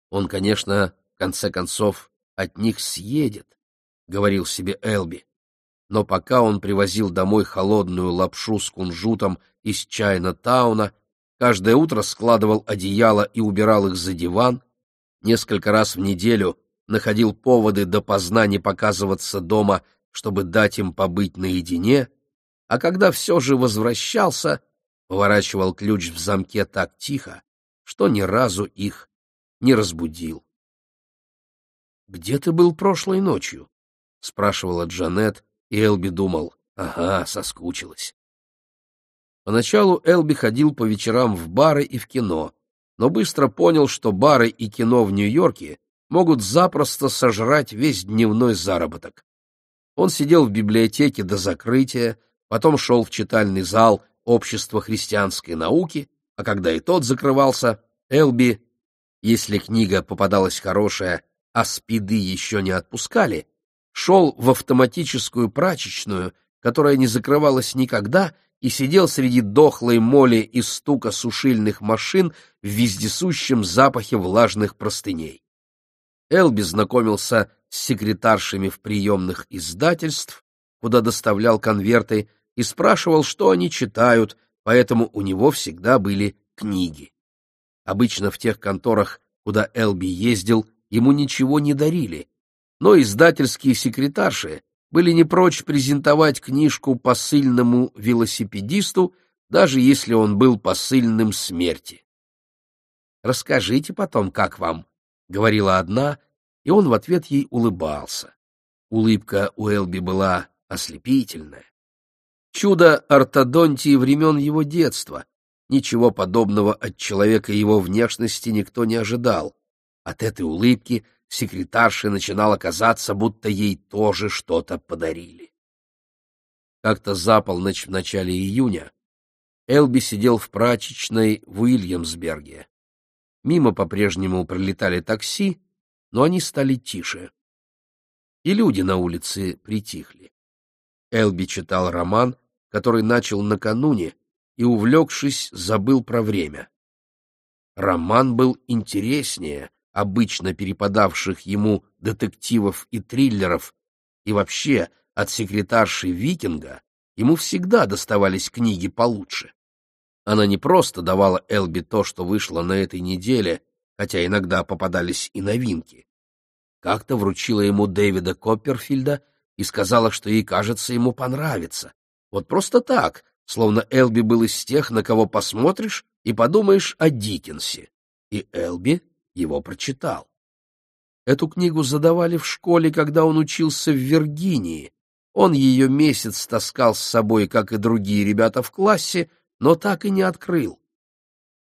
Он, конечно, в конце концов, от них съедет, — говорил себе Элби но пока он привозил домой холодную лапшу с кунжутом из Чайна-тауна, каждое утро складывал одеяло и убирал их за диван, несколько раз в неделю находил поводы допоздна не показываться дома, чтобы дать им побыть наедине, а когда все же возвращался, поворачивал ключ в замке так тихо, что ни разу их не разбудил. «Где ты был прошлой ночью?» — спрашивала Джанет, и Элби думал, ага, соскучилась. Поначалу Элби ходил по вечерам в бары и в кино, но быстро понял, что бары и кино в Нью-Йорке могут запросто сожрать весь дневной заработок. Он сидел в библиотеке до закрытия, потом шел в читальный зал Общества христианской науки, а когда и тот закрывался, Элби, если книга попадалась хорошая, а спиды еще не отпускали, шел в автоматическую прачечную, которая не закрывалась никогда, и сидел среди дохлой моли и стука сушильных машин в вездесущем запахе влажных простыней. Элби знакомился с секретаршами в приемных издательств, куда доставлял конверты, и спрашивал, что они читают, поэтому у него всегда были книги. Обычно в тех конторах, куда Элби ездил, ему ничего не дарили, но издательские секретарши были не прочь презентовать книжку посыльному велосипедисту, даже если он был посыльным смерти. «Расскажите потом, как вам», — говорила одна, и он в ответ ей улыбался. Улыбка у Элби была ослепительная. Чудо ортодонтии времен его детства. Ничего подобного от человека его внешности никто не ожидал. От этой улыбки секретарше начинало казаться, будто ей тоже что-то подарили. Как-то за полночь в начале июня Элби сидел в прачечной в Уильямсберге. Мимо по-прежнему пролетали такси, но они стали тише. И люди на улице притихли. Элби читал роман, который начал накануне, и, увлекшись, забыл про время. Роман был интереснее обычно перепадавших ему детективов и триллеров, и вообще от секретарши Викинга ему всегда доставались книги получше. Она не просто давала Элби то, что вышло на этой неделе, хотя иногда попадались и новинки. Как-то вручила ему Дэвида Копперфильда и сказала, что ей кажется, ему понравится. Вот просто так, словно Элби был из тех, на кого посмотришь и подумаешь о Диккенсе. И Элби его прочитал. Эту книгу задавали в школе, когда он учился в Виргинии. Он ее месяц таскал с собой, как и другие ребята в классе, но так и не открыл.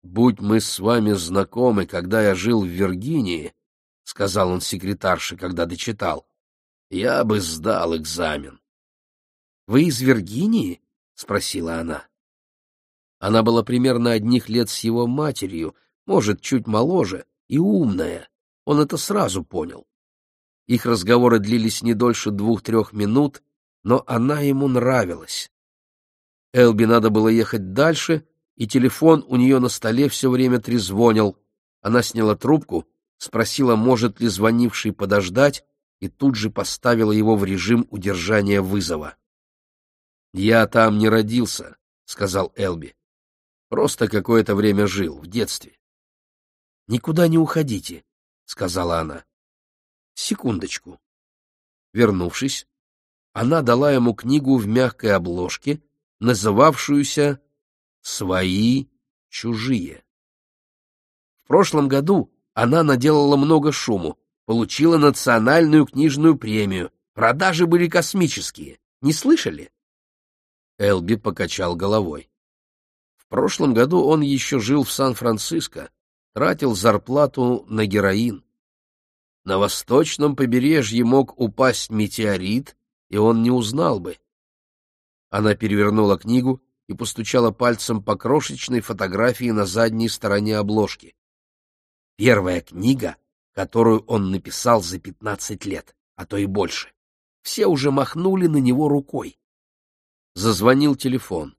«Будь мы с вами знакомы, когда я жил в Виргинии», — сказал он секретарше, когда дочитал, — «я бы сдал экзамен». «Вы из Виргинии?» — спросила она. Она была примерно одних лет с его матерью, может, чуть моложе, и умная. Он это сразу понял. Их разговоры длились не дольше двух-трех минут, но она ему нравилась. Элби надо было ехать дальше, и телефон у нее на столе все время трезвонил. Она сняла трубку, спросила, может ли звонивший подождать, и тут же поставила его в режим удержания вызова. «Я там не родился», — сказал Элби. «Просто какое-то время жил, в детстве». «Никуда не уходите», — сказала она. «Секундочку». Вернувшись, она дала ему книгу в мягкой обложке, называвшуюся «Свои чужие». В прошлом году она наделала много шуму, получила национальную книжную премию, продажи были космические. Не слышали? Элби покачал головой. В прошлом году он еще жил в Сан-Франциско, тратил зарплату на героин. На восточном побережье мог упасть метеорит, и он не узнал бы. Она перевернула книгу и постучала пальцем по крошечной фотографии на задней стороне обложки. Первая книга, которую он написал за пятнадцать лет, а то и больше. Все уже махнули на него рукой. Зазвонил телефон.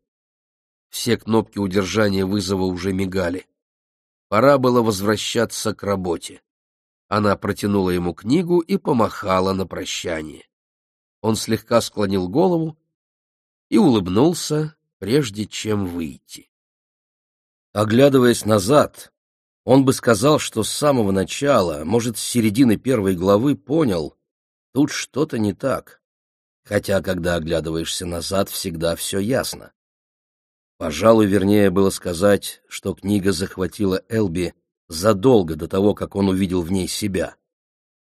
Все кнопки удержания вызова уже мигали. Пора было возвращаться к работе. Она протянула ему книгу и помахала на прощание. Он слегка склонил голову и улыбнулся, прежде чем выйти. Оглядываясь назад, он бы сказал, что с самого начала, может, с середины первой главы понял, тут что-то не так. Хотя, когда оглядываешься назад, всегда все ясно. Пожалуй, вернее было сказать, что книга захватила Элби задолго до того, как он увидел в ней себя.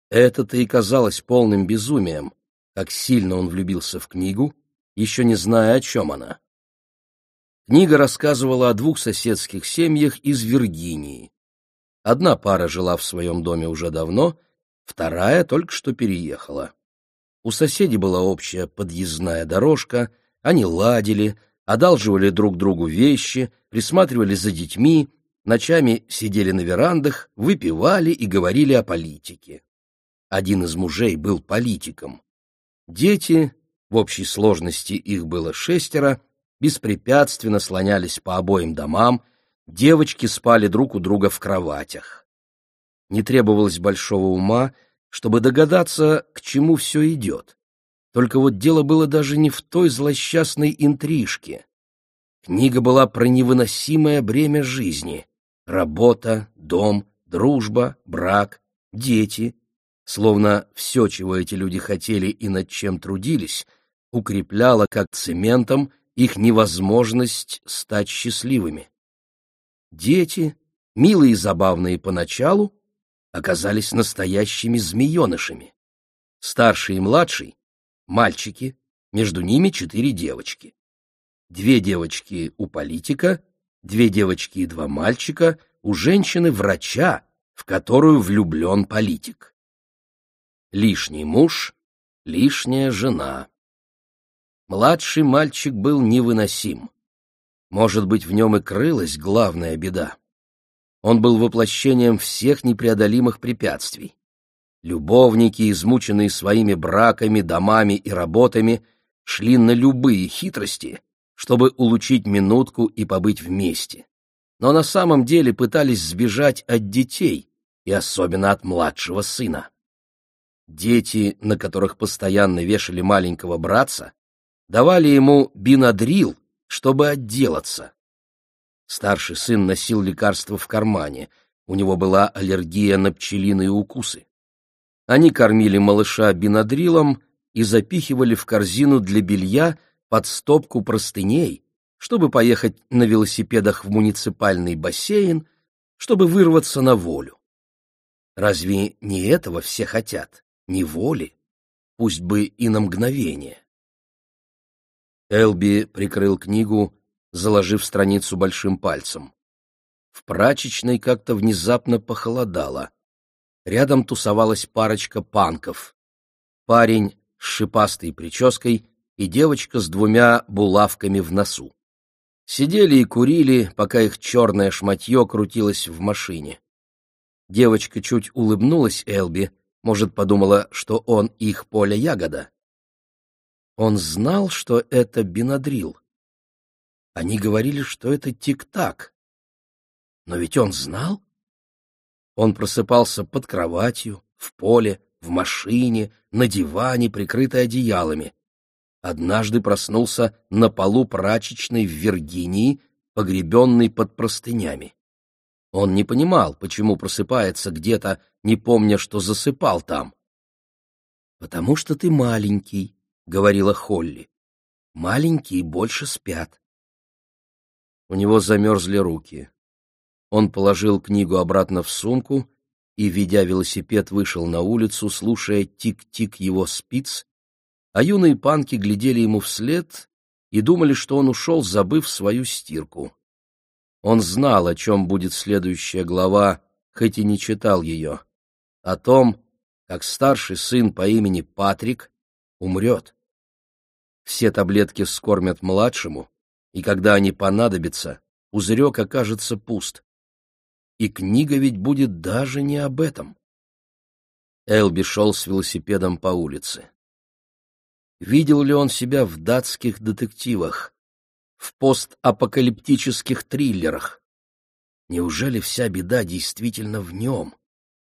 Это-то и казалось полным безумием, как сильно он влюбился в книгу, еще не зная, о чем она. Книга рассказывала о двух соседских семьях из Виргинии. Одна пара жила в своем доме уже давно, вторая только что переехала. У соседей была общая подъездная дорожка, они ладили, одалживали друг другу вещи, присматривали за детьми, ночами сидели на верандах, выпивали и говорили о политике. Один из мужей был политиком. Дети, в общей сложности их было шестеро, беспрепятственно слонялись по обоим домам, девочки спали друг у друга в кроватях. Не требовалось большого ума, чтобы догадаться, к чему все идет. Только вот дело было даже не в той злосчастной интрижке. Книга была про невыносимое бремя жизни — работа, дом, дружба, брак, дети, словно все, чего эти люди хотели и над чем трудились, укрепляло как цементом их невозможность стать счастливыми. Дети, милые и забавные поначалу, оказались настоящими змеенышами. Старший и младший — мальчики, между ними четыре девочки две девочки у политика, две девочки и два мальчика у женщины-врача, в которую влюблен политик. Лишний муж, лишняя жена. Младший мальчик был невыносим. Может быть, в нем и крылась главная беда. Он был воплощением всех непреодолимых препятствий. Любовники, измученные своими браками, домами и работами, шли на любые хитрости, чтобы улучить минутку и побыть вместе. Но на самом деле пытались сбежать от детей, и особенно от младшего сына. Дети, на которых постоянно вешали маленького братца, давали ему бинадрил, чтобы отделаться. Старший сын носил лекарство в кармане, у него была аллергия на пчелиные укусы. Они кормили малыша бинадрилом и запихивали в корзину для белья под стопку простыней, чтобы поехать на велосипедах в муниципальный бассейн, чтобы вырваться на волю. Разве не этого все хотят? Не воли? Пусть бы и на мгновение. Элби прикрыл книгу, заложив страницу большим пальцем. В прачечной как-то внезапно похолодало. Рядом тусовалась парочка панков. Парень с шипастой прической и девочка с двумя булавками в носу. Сидели и курили, пока их черное шматье крутилось в машине. Девочка чуть улыбнулась Элби, может, подумала, что он их поле ягода. Он знал, что это бинадрил. Они говорили, что это тик-так. Но ведь он знал. Он просыпался под кроватью, в поле, в машине, на диване, прикрытый одеялами однажды проснулся на полу прачечной в Виргинии, погребенный под простынями. Он не понимал, почему просыпается где-то, не помня, что засыпал там. «Потому что ты маленький», — говорила Холли. «Маленькие больше спят». У него замерзли руки. Он положил книгу обратно в сумку и, ведя велосипед, вышел на улицу, слушая тик-тик его спиц а юные панки глядели ему вслед и думали, что он ушел, забыв свою стирку. Он знал, о чем будет следующая глава, хоть и не читал ее. О том, как старший сын по имени Патрик умрет. Все таблетки скормят младшему, и когда они понадобятся, пузырек окажется пуст. И книга ведь будет даже не об этом. Элби шел с велосипедом по улице. Видел ли он себя в датских детективах, в постапокалиптических триллерах? Неужели вся беда действительно в нем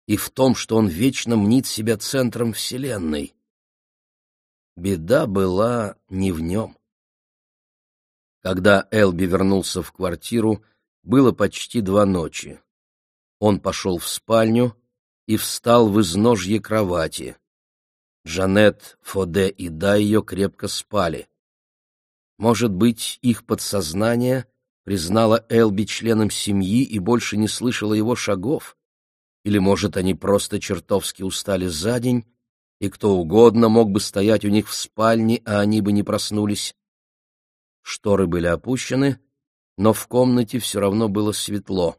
и в том, что он вечно мнит себя центром Вселенной? Беда была не в нем. Когда Элби вернулся в квартиру, было почти два ночи. Он пошел в спальню и встал в изножье кровати. Жанет, Фоде и Дайо крепко спали. Может быть, их подсознание признало Элби членом семьи и больше не слышало его шагов? Или, может, они просто чертовски устали за день, и кто угодно мог бы стоять у них в спальне, а они бы не проснулись? Шторы были опущены, но в комнате все равно было светло.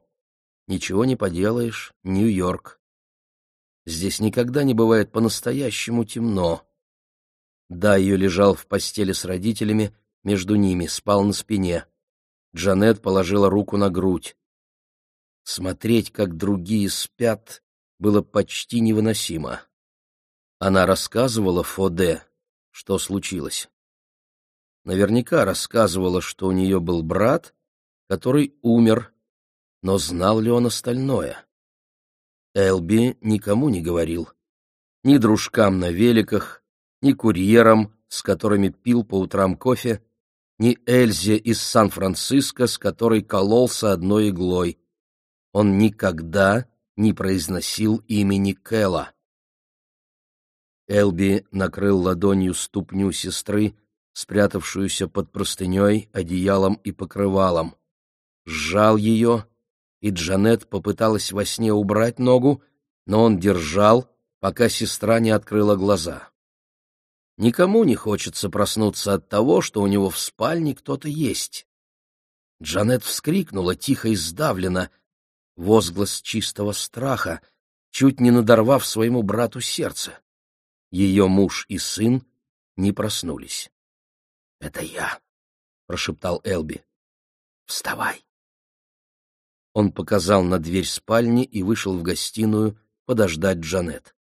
Ничего не поделаешь, Нью-Йорк. Здесь никогда не бывает по-настоящему темно. Да, ее лежал в постели с родителями, между ними, спал на спине. Джанет положила руку на грудь. Смотреть, как другие спят, было почти невыносимо. Она рассказывала Фоде, что случилось. Наверняка рассказывала, что у нее был брат, который умер, но знал ли он остальное? Элби никому не говорил. Ни дружкам на великах, ни курьерам, с которыми пил по утрам кофе, ни Эльзе из Сан-Франциско, с которой кололся одной иглой. Он никогда не произносил имени Кэла. Элби накрыл ладонью ступню сестры, спрятавшуюся под простыней, одеялом и покрывалом. Сжал ее, и Джанет попыталась во сне убрать ногу, но он держал, пока сестра не открыла глаза. Никому не хочется проснуться от того, что у него в спальне кто-то есть. Джанет вскрикнула тихо и сдавленно, возглас чистого страха, чуть не надорвав своему брату сердце. Ее муж и сын не проснулись. — Это я, — прошептал Элби. — Вставай. Он показал на дверь спальни и вышел в гостиную подождать Джанет.